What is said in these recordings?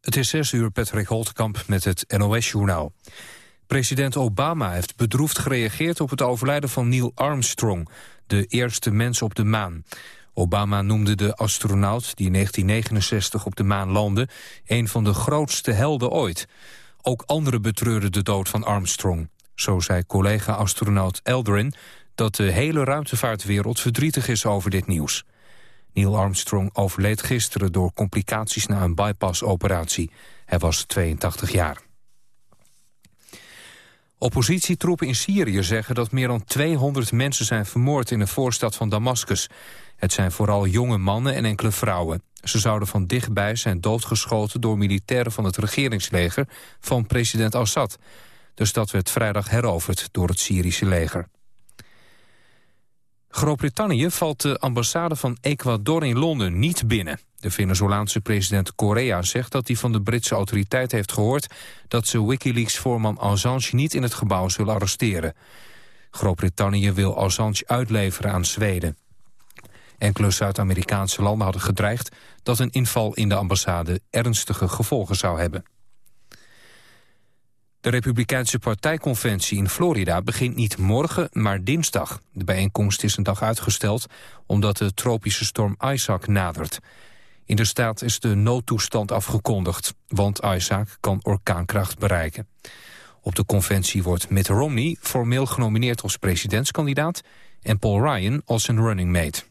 Het is 6 uur, Patrick Holtkamp met het NOS-journaal. President Obama heeft bedroefd gereageerd op het overlijden van Neil Armstrong... de eerste mens op de maan. Obama noemde de astronaut die in 1969 op de maan landde... een van de grootste helden ooit. Ook anderen betreurden de dood van Armstrong. Zo zei collega-astronaut Eldrin dat de hele ruimtevaartwereld verdrietig is over dit nieuws. Neil Armstrong overleed gisteren door complicaties na een bypassoperatie. Hij was 82 jaar. Oppositietroepen in Syrië zeggen dat meer dan 200 mensen zijn vermoord in een voorstad van Damascus. Het zijn vooral jonge mannen en enkele vrouwen. Ze zouden van dichtbij zijn doodgeschoten door militairen van het regeringsleger van president Assad. De stad werd vrijdag heroverd door het Syrische leger. Groot-Brittannië valt de ambassade van Ecuador in Londen niet binnen. De Venezolaanse president Correa zegt dat hij van de Britse autoriteit heeft gehoord... dat ze Wikileaks-voorman Assange niet in het gebouw zullen arresteren. Groot-Brittannië wil Assange uitleveren aan Zweden. Enkele Zuid-Amerikaanse landen hadden gedreigd... dat een inval in de ambassade ernstige gevolgen zou hebben. De Republikeinse partijconventie in Florida begint niet morgen, maar dinsdag. De bijeenkomst is een dag uitgesteld omdat de tropische storm Isaac nadert. In de staat is de noodtoestand afgekondigd, want Isaac kan orkaankracht bereiken. Op de conventie wordt Mitt Romney formeel genomineerd als presidentskandidaat... en Paul Ryan als zijn running mate.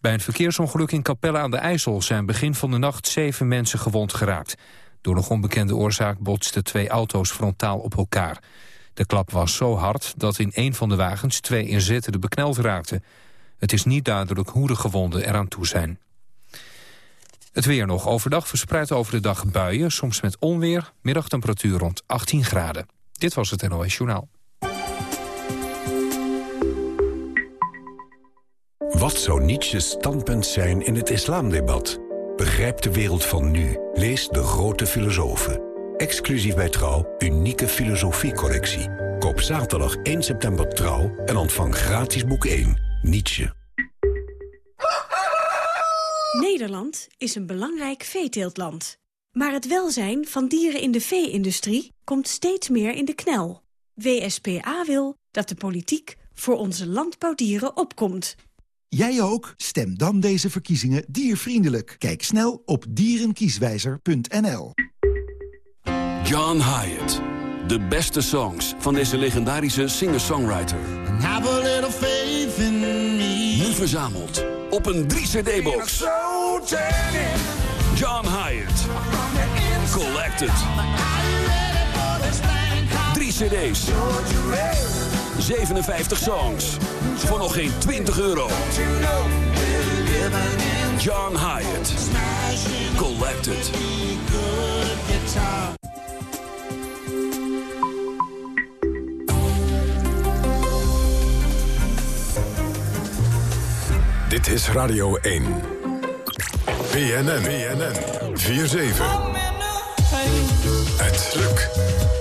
Bij een verkeersongeluk in Capelle aan de IJssel zijn begin van de nacht zeven mensen gewond geraakt. Door nog onbekende oorzaak botsten twee auto's frontaal op elkaar. De klap was zo hard dat in een van de wagens twee inzittenden bekneld raakten. Het is niet duidelijk hoe de gewonden eraan toe zijn. Het weer nog overdag verspreidt over de dag buien, soms met onweer, middagtemperatuur rond 18 graden. Dit was het NOS Journaal. Wat zou Nietzsche's standpunt zijn in het islamdebat? Begrijp de wereld van nu. Lees De Grote Filosofen. Exclusief bij Trouw, unieke filosofiecollectie. Koop zaterdag 1 september Trouw en ontvang gratis boek 1, Nietzsche. Nederland is een belangrijk veeteeltland. Maar het welzijn van dieren in de vee-industrie komt steeds meer in de knel. WSPA wil dat de politiek voor onze landbouwdieren opkomt. Jij ook? Stem dan deze verkiezingen diervriendelijk. Kijk snel op dierenkieswijzer.nl. John Hyatt. De beste songs van deze legendarische singer-songwriter. Nu verzameld op een 3-cd-box. John Hyatt. Collected. 3 cd's. 57 songs. Voor nog geen 20 euro. John Hyatt. Collected. Dit is Radio 1. BNN. BNN. 4-7. Het lukt.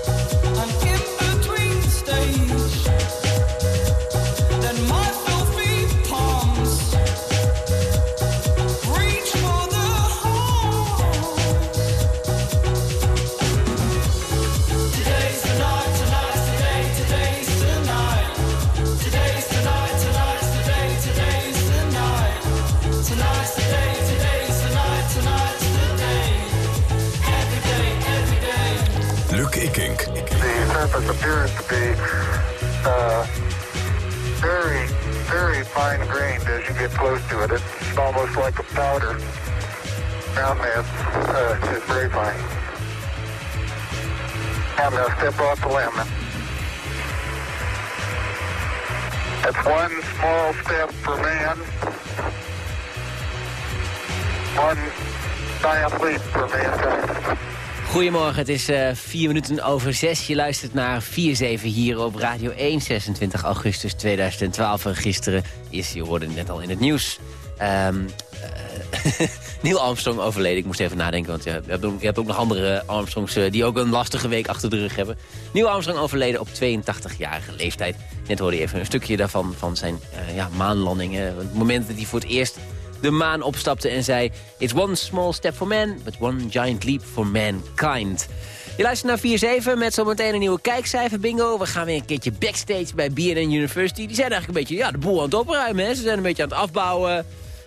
Goedemorgen, het is uh, vier minuten over zes. Je luistert naar 4-7 hier op Radio 1, 26 augustus 2012. gisteren is, je hoorde net al in het nieuws... Um, Neil Armstrong overleden. Ik moest even nadenken, want je hebt ook, ook nog andere Armstrongs... Uh, die ook een lastige week achter de rug hebben. Neil Armstrong overleden op 82-jarige leeftijd. Net hoorde je even een stukje daarvan, van zijn ja, maanlanding. het moment dat hij voor het eerst de maan opstapte en zei... It's one small step for man, but one giant leap for mankind. Je luistert naar 4-7 met zometeen een nieuwe kijkcijfer bingo. We gaan weer een keertje backstage bij BNN University. Die zijn eigenlijk een beetje ja, de boel aan het opruimen. Hè? Ze zijn een beetje aan het afbouwen.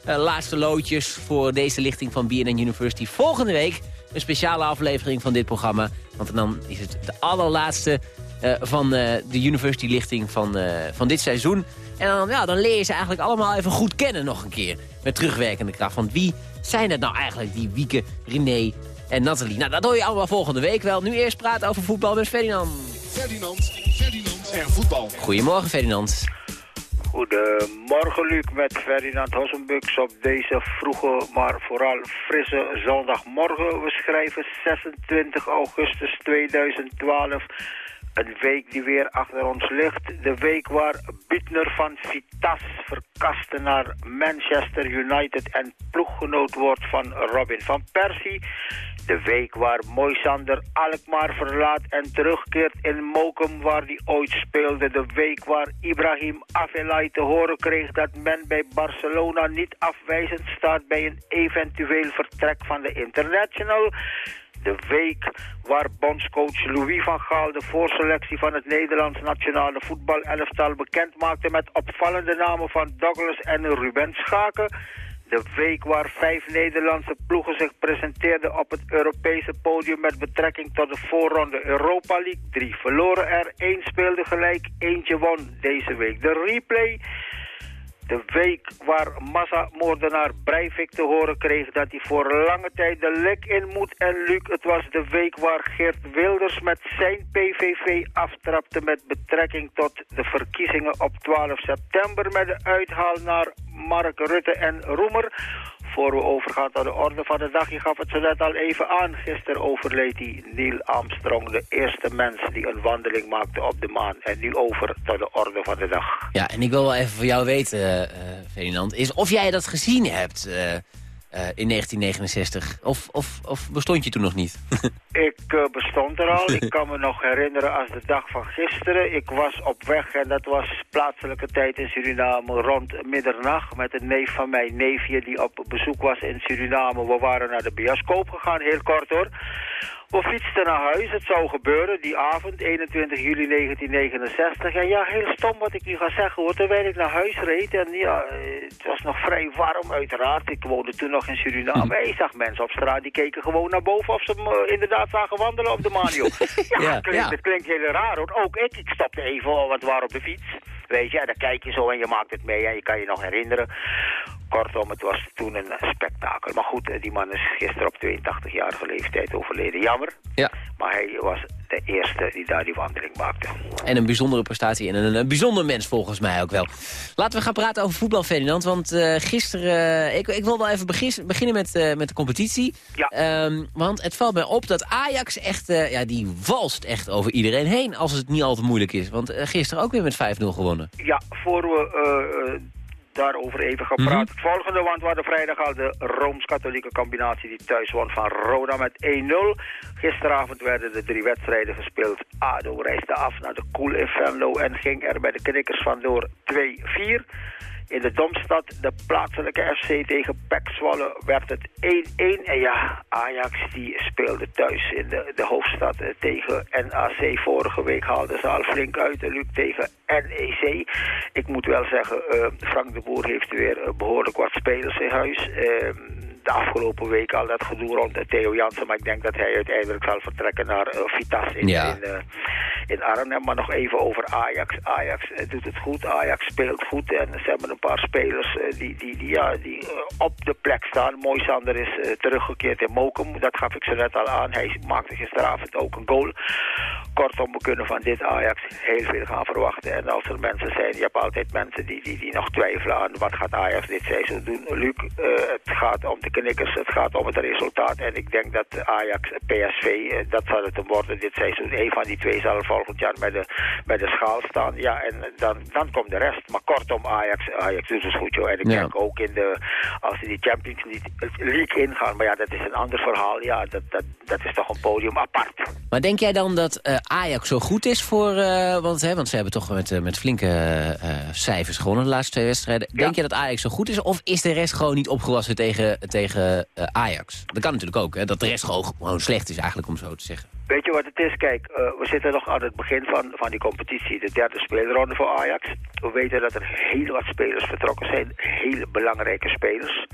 Uh, laatste loodjes voor deze lichting van BNN University. Volgende week een speciale aflevering van dit programma. Want dan is het de allerlaatste uh, van uh, de university-lichting van, van dit seizoen. En dan, ja, dan leer je ze eigenlijk allemaal even goed kennen nog een keer. Met terugwerkende kracht. Want wie zijn het nou eigenlijk, die Wieke, René en Nathalie? Nou, dat hoor je allemaal volgende week wel. Nu eerst praten over voetbal met Ferdinand. Ferdinand, Ferdinand en voetbal. Goedemorgen, Ferdinand. Goedemorgen Luc met Ferdinand Hossenbux op deze vroege, maar vooral frisse zondagmorgen. We schrijven 26 augustus 2012. Een week die weer achter ons ligt. De week waar Butner van Vitas verkaste naar Manchester United en ploeggenoot wordt van Robin van Persie. De week waar Moisander Alkmaar verlaat en terugkeert in Mokum waar hij ooit speelde. De week waar Ibrahim Afelai te horen kreeg dat men bij Barcelona niet afwijzend staat bij een eventueel vertrek van de International. De week waar bondscoach Louis van Gaal de voorselectie van het Nederlands nationale voetbalelftal bekend maakte met opvallende namen van Douglas en Ruben Schaken. De week waar vijf Nederlandse ploegen zich presenteerden op het Europese podium met betrekking tot de voorronde Europa League. Drie verloren er, één speelde gelijk, eentje won deze week. De replay de week waar massamoordenaar Breivik te horen kreeg dat hij voor lange tijd de lek in moet. En Luc, het was de week waar Geert Wilders met zijn PVV aftrapte met betrekking tot de verkiezingen op 12 september met de uithaal naar Mark Rutte en Roemer voor we overgaan tot de orde van de dag. Je gaf het zo net al even aan. Gisteren overleed die Neil Armstrong, de eerste mens die een wandeling maakte op de maan. En nu over tot de orde van de dag. Ja, en ik wil wel even voor jou weten, uh, Ferdinand, is of jij dat gezien hebt... Uh... Uh, in 1969? Of, of, of bestond je toen nog niet? ik uh, bestond er al. Ik kan me nog herinneren als de dag van gisteren. Ik was op weg en dat was plaatselijke tijd in Suriname rond middernacht... met een neef van mijn neefje die op bezoek was in Suriname. We waren naar de bioscoop gegaan, heel kort hoor. We fietsten naar huis, het zou gebeuren die avond, 21 juli 1969. En ja, heel stom wat ik nu ga zeggen hoor, terwijl ik naar huis reed. En ja, het was nog vrij warm uiteraard. Ik woonde toen nog in Suriname. En ik zag mensen op straat, die keken gewoon naar boven of ze me inderdaad zagen wandelen op de Manio. ja, ja, het, klinkt, het klinkt heel raar hoor. Ook ik, ik stopte even, want we waren op de fiets. Weet je, en dan kijk je zo en je maakt het mee en je kan je nog herinneren. Kortom, het was toen een spektakel. Maar goed, die man is gisteren op 82-jarige leeftijd overleden. Jammer. Ja. Maar hij was de eerste die daar die wandeling maakte. En een bijzondere prestatie en een, een bijzonder mens volgens mij ook wel. Laten we gaan praten over voetbal, Ferdinand. Want uh, gisteren... Uh, ik, ik, wil wel even beginnen met, uh, met de competitie. Ja. Um, want het valt mij op dat Ajax echt... ja, die walst echt over iedereen heen als het niet al te moeilijk is. Want gisteren ook weer met 5-0 gewonnen. Ja, voor we daarover even gaan praten. Het volgende, want we hadden vrijdag al de Rooms-Katholieke combinatie die thuis won van Roda met 1-0. Gisteravond werden de drie wedstrijden gespeeld. ADO reisde af naar de Koel in Venlo en ging er bij de knikkers vandoor 2-4. In de Domstad, de plaatselijke FC tegen Pek werd het 1-1. En ja, Ajax die speelde thuis in de, de hoofdstad eh, tegen NAC. Vorige week haalden ze al flink uit, Luc tegen NEC. Ik moet wel zeggen, uh, Frank de Boer heeft weer behoorlijk wat spelers in huis. Uh, de afgelopen week al dat gedoe rond Theo Jansen. Maar ik denk dat hij uiteindelijk zal vertrekken naar uh, Vitas in, ja. in, in Arnhem. Maar nog even over Ajax. Ajax doet het goed. Ajax speelt goed. En ze hebben een paar spelers die, die, die, ja, die op de plek staan. Mooi Sander is teruggekeerd in Mokum. Dat gaf ik ze net al aan. Hij maakte gisteravond ook een goal. Kortom, we kunnen van dit Ajax heel veel gaan verwachten. En als er mensen zijn, je hebt altijd mensen die, die, die nog twijfelen aan wat gaat Ajax dit seizoen doen. Luc, het gaat om de knikkers. Het gaat om het resultaat. En ik denk dat Ajax, PSV, dat zal het worden dit seizoen. Een van die twee zal volgend jaar bij de, bij de schaal staan. Ja, en dan, dan komt de rest. Maar kortom, Ajax, Ajax doet het goed, joh. En ik ja. denk ook in de, als ze die Champions League ingaan. Maar ja, dat is een ander verhaal. Ja, dat, dat, dat is toch een podium apart. Maar denk jij dan dat uh, Ajax zo goed is voor... want, hè, want ze hebben toch met, met flinke cijfers gewonnen de laatste twee wedstrijden. Denk je dat Ajax zo goed is? Of is de rest gewoon niet opgewassen tegen, tegen Ajax? Dat kan natuurlijk ook, hè, dat de rest gewoon, gewoon slecht is eigenlijk, om zo te zeggen. Weet je wat het is? Kijk, uh, we zitten nog aan het begin van, van die competitie, de derde speelronde voor Ajax. We weten dat er heel wat spelers vertrokken zijn, hele belangrijke spelers.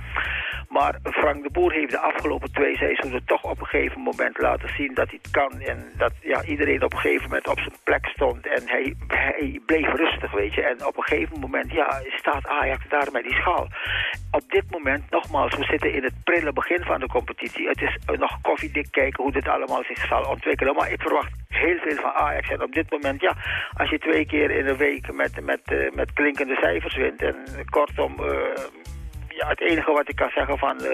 Maar Frank de Boer heeft de afgelopen twee seizoenen toch op een gegeven moment laten zien dat hij het kan. En dat ja, iedereen op een gegeven moment op zijn plek stond. En hij, hij bleef rustig, weet je. En op een gegeven moment ja, staat Ajax daar met die schaal. Op dit moment, nogmaals, we zitten in het prille begin van de competitie. Het is nog koffiedik kijken hoe dit allemaal zich zal ontwikkelen. Maar ik verwacht heel veel van Ajax. En op dit moment, ja, als je twee keer in een week met, met, uh, met klinkende cijfers wint... en kortom... Uh, ja, het enige wat ik kan zeggen van, uh,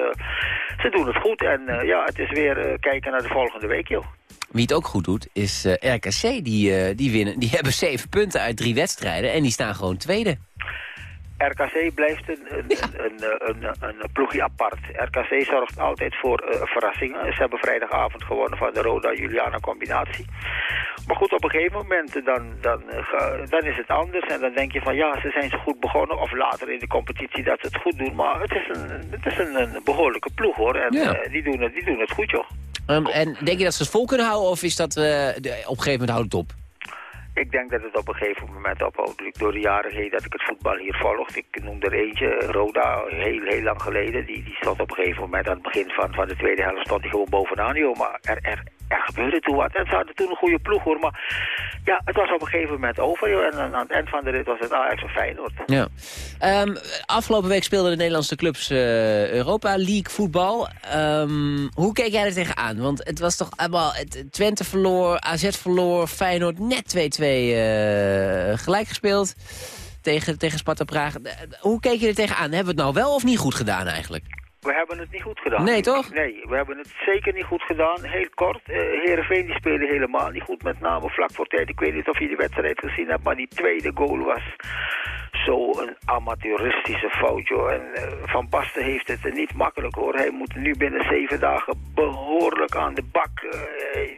ze doen het goed. En ja, het is weer kijken naar de volgende week, joh. Wie het ook goed doet, is RKC. Die, die, winnen, die hebben zeven punten uit drie wedstrijden en die staan gewoon tweede. RKC blijft een, een, een, een, een, ploegje apart. RKC zorgt altijd voor uh, verrassingen. Ze hebben vrijdagavond gewonnen van de Roda-Juliana combinatie. Maar goed, op een gegeven moment dan, dan, uh, dan is het anders. En dan denk je van ja, ze zijn zo goed begonnen. Of later in de competitie dat ze het goed doen. Maar het is een, het is een, een behoorlijke ploeg hoor. En ja. uh, die, doen het, die doen het goed joh. Um, en denk je dat ze het vol kunnen houden? Of is dat de, op een gegeven moment houdt het op? Ik denk dat het op een gegeven moment ophoudt. Door de jaren heen dat ik het voetbal hier volgde. Ik noem er eentje, Roda, heel, heel lang geleden. Die, die stond op een gegeven moment aan het begin van, van de tweede helft stond hij gewoon bovenaan. Joh. Maar er, er, er gebeurde toen wat. En ze hadden toen een goede ploeg hoor. Maar ja, het was op een gegeven moment over. Joh. En aan het eind van de rit was het Ajax of Feyenoord. Ja. Um, afgelopen week speelden de Nederlandse clubs uh, Europa League voetbal. Um, hoe keek jij er tegenaan? Want het was toch allemaal... Twente verloor, AZ verloor, Feyenoord net 2-2 uh, gelijk gespeeld. Tegen, tegen Sparta Praag. Hoe keek je er tegenaan? Hebben we het nou wel of niet goed gedaan eigenlijk? We hebben het niet goed gedaan. Nee, toch? Nee, we hebben het zeker niet goed gedaan. Heel kort, uh, Heerenveen die spelen helemaal niet goed. Met name vlak voor tijd. Ik weet niet of je die wedstrijd gezien hebt, maar die tweede goal was zo'n amateuristische fout, joh. En uh, Van Basten heeft het niet makkelijk, hoor. Hij moet nu binnen zeven dagen behoorlijk aan de bak. Uh,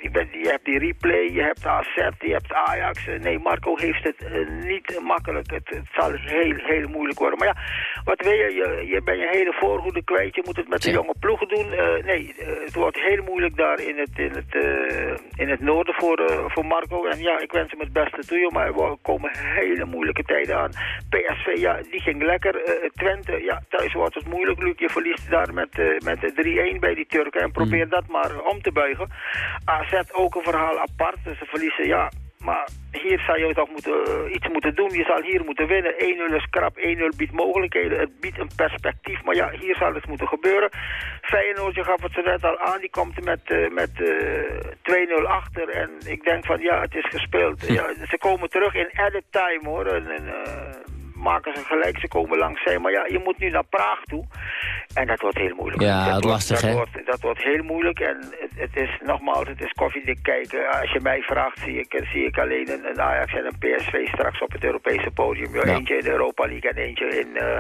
je, bent, je hebt die replay, je hebt AZ, je hebt Ajax. nee, Marco heeft het niet makkelijk. Het, het, zal heel, heel moeilijk worden. Maar ja, wat wil je? Je, je bent je hele voorhoede kwijt. Je moet het met de jonge ploegen doen. nee, het wordt heel moeilijk daar in het, in het, in het noorden voor, voor Marco. En ja, ik wens hem het beste toe, joh. Maar er komen hele moeilijke tijden aan. PSV, ja, die ging lekker. Uh, Twente, ja, thuis wordt het moeilijk, Luc. Je verliest daar met, uh, met 3-1 bij die Turken. En probeer mm. dat maar om te buigen. AZ ook een verhaal apart. Ze verliezen, ja, maar hier zou je toch moeten, uh, iets moeten doen. Je zal hier moeten winnen. 1-0 is krap, 1-0 biedt mogelijkheden. Het biedt een perspectief. Maar ja, hier zal het moeten gebeuren. Feyenoord, je gaf het zo net al aan. Die komt met, uh, met uh, 2-0 achter. En ik denk van ja, het is gespeeld. Ja, ze komen terug in added time hoor. En, en maken ze gelijk, ze komen langs zijn. Maar ja, je moet nu naar Praag toe. En dat wordt heel moeilijk. Ja, dat, wordt, lastig, dat hè? Wordt, dat wordt heel moeilijk. En het, het, is nogmaals, het is koffiedik kijken. Als je mij vraagt, zie ik, zie ik alleen een, een Ajax en een PSV straks op het Europese podium. Ja. Eentje in de Europa League en eentje in... Uh,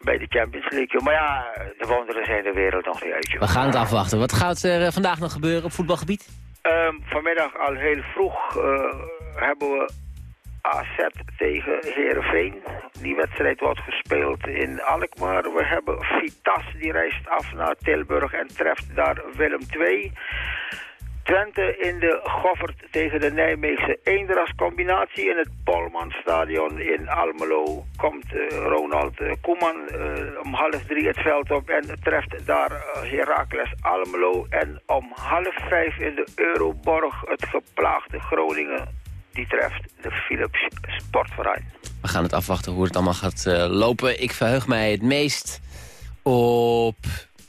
bij de Champions League. Maar ja, de wonderen zijn de wereld nog niet uit. Joh. We gaan het afwachten. Wat gaat er uh, vandaag nog gebeuren op voetbalgebied? Um, vanmiddag al heel vroeg uh, hebben we AZ tegen Heerenveen. Die wedstrijd wordt gespeeld in Alkmaar. We hebben Vitas, die reist af naar Tilburg en treft daar Willem II. Twente in de Goffert tegen de Nijmeegse Eendras combinatie. In het Polmanstadion in Almelo komt uh, Ronald uh, Koeman uh, om half drie het veld op en treft daar Heracles Almelo. En om half vijf in de Euroborg het geplaagde Groningen die treft de Philips Sportverein. We gaan het afwachten hoe het allemaal gaat uh, lopen. Ik verheug mij het meest op...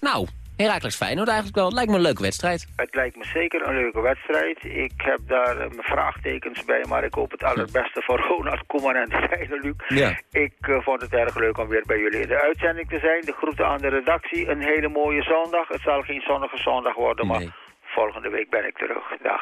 Nou, Herakles Feyenoord eigenlijk wel. Het lijkt me een leuke wedstrijd. Het lijkt me zeker een leuke wedstrijd. Ik heb daar uh, mijn vraagtekens bij, maar ik hoop het allerbeste voor Ronald Koeman en Feyenoord, Luc. Ja. Ik uh, vond het erg leuk om weer bij jullie in de uitzending te zijn. De groeten aan de redactie. Een hele mooie zondag. Het zal geen zonnige zondag worden, Nee. maar volgende week ben ik terug. Dag.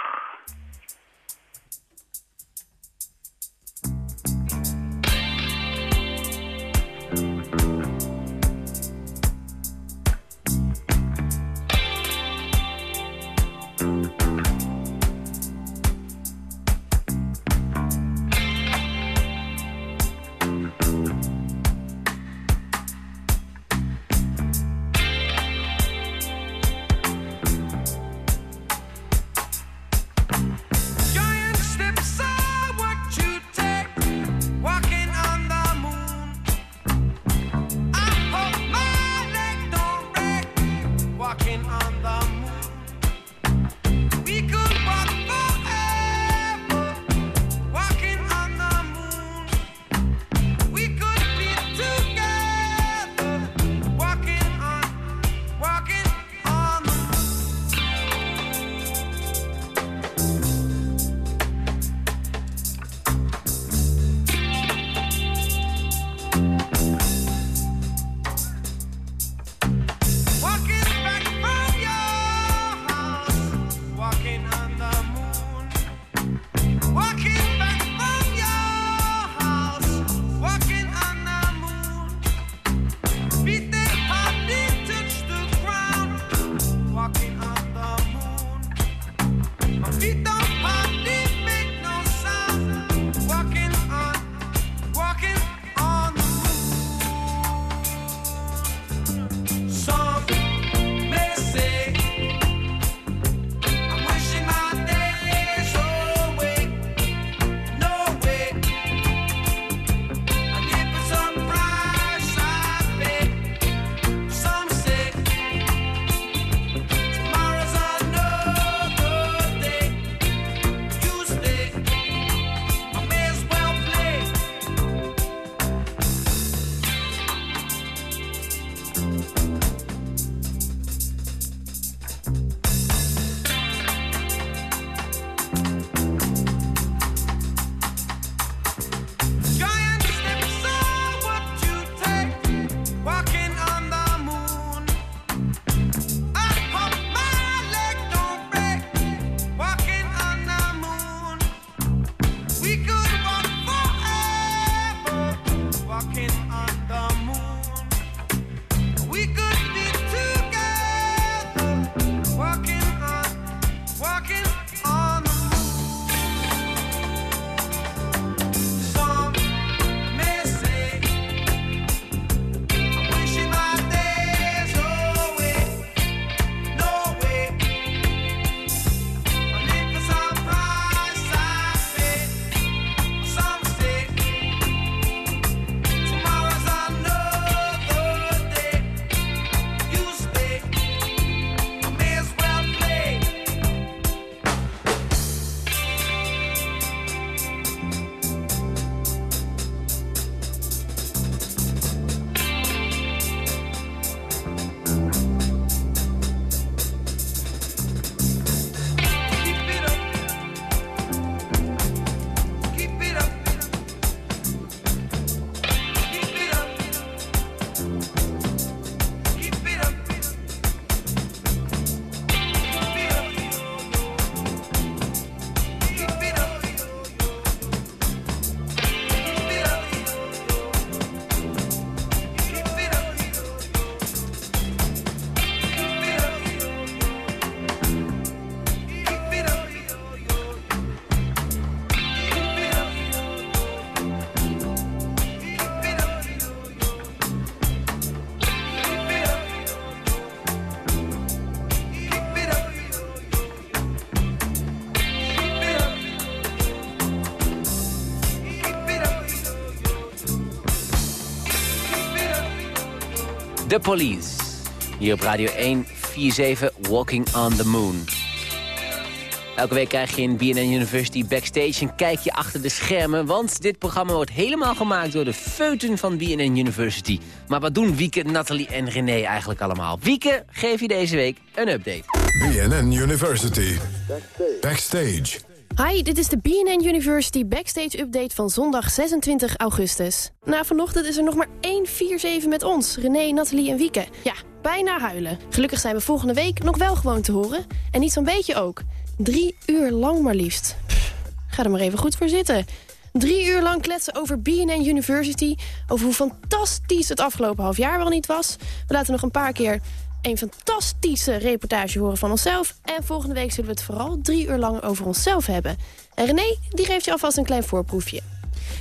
The Police. Hier op Radio 1, 47, Walking on the Moon. Elke week krijg je in BNN University Backstage een kijkje achter de schermen... want dit programma wordt helemaal gemaakt door de feuten van BNN University. Maar wat doen Wieke, Nathalie en René eigenlijk allemaal? Wieke, geef je deze week een update. BNN University Backstage. Hi, dit is de BNN University Backstage Update van zondag 26 augustus. Na vanochtend is er nog maar één 4-7 met ons, René, Nathalie en Wieke. Ja, bijna huilen. Gelukkig zijn we volgende week nog wel gewoon te horen. En niet zo'n beetje ook. Drie uur lang maar liefst. Ga er maar even goed voor zitten. Drie uur lang kletsen over BNN University. Over hoe fantastisch het afgelopen half jaar wel niet was. We laten nog een paar keer een fantastische reportage horen van onszelf. En volgende week zullen we het vooral drie uur lang over onszelf hebben. En René, die geeft je alvast een klein voorproefje.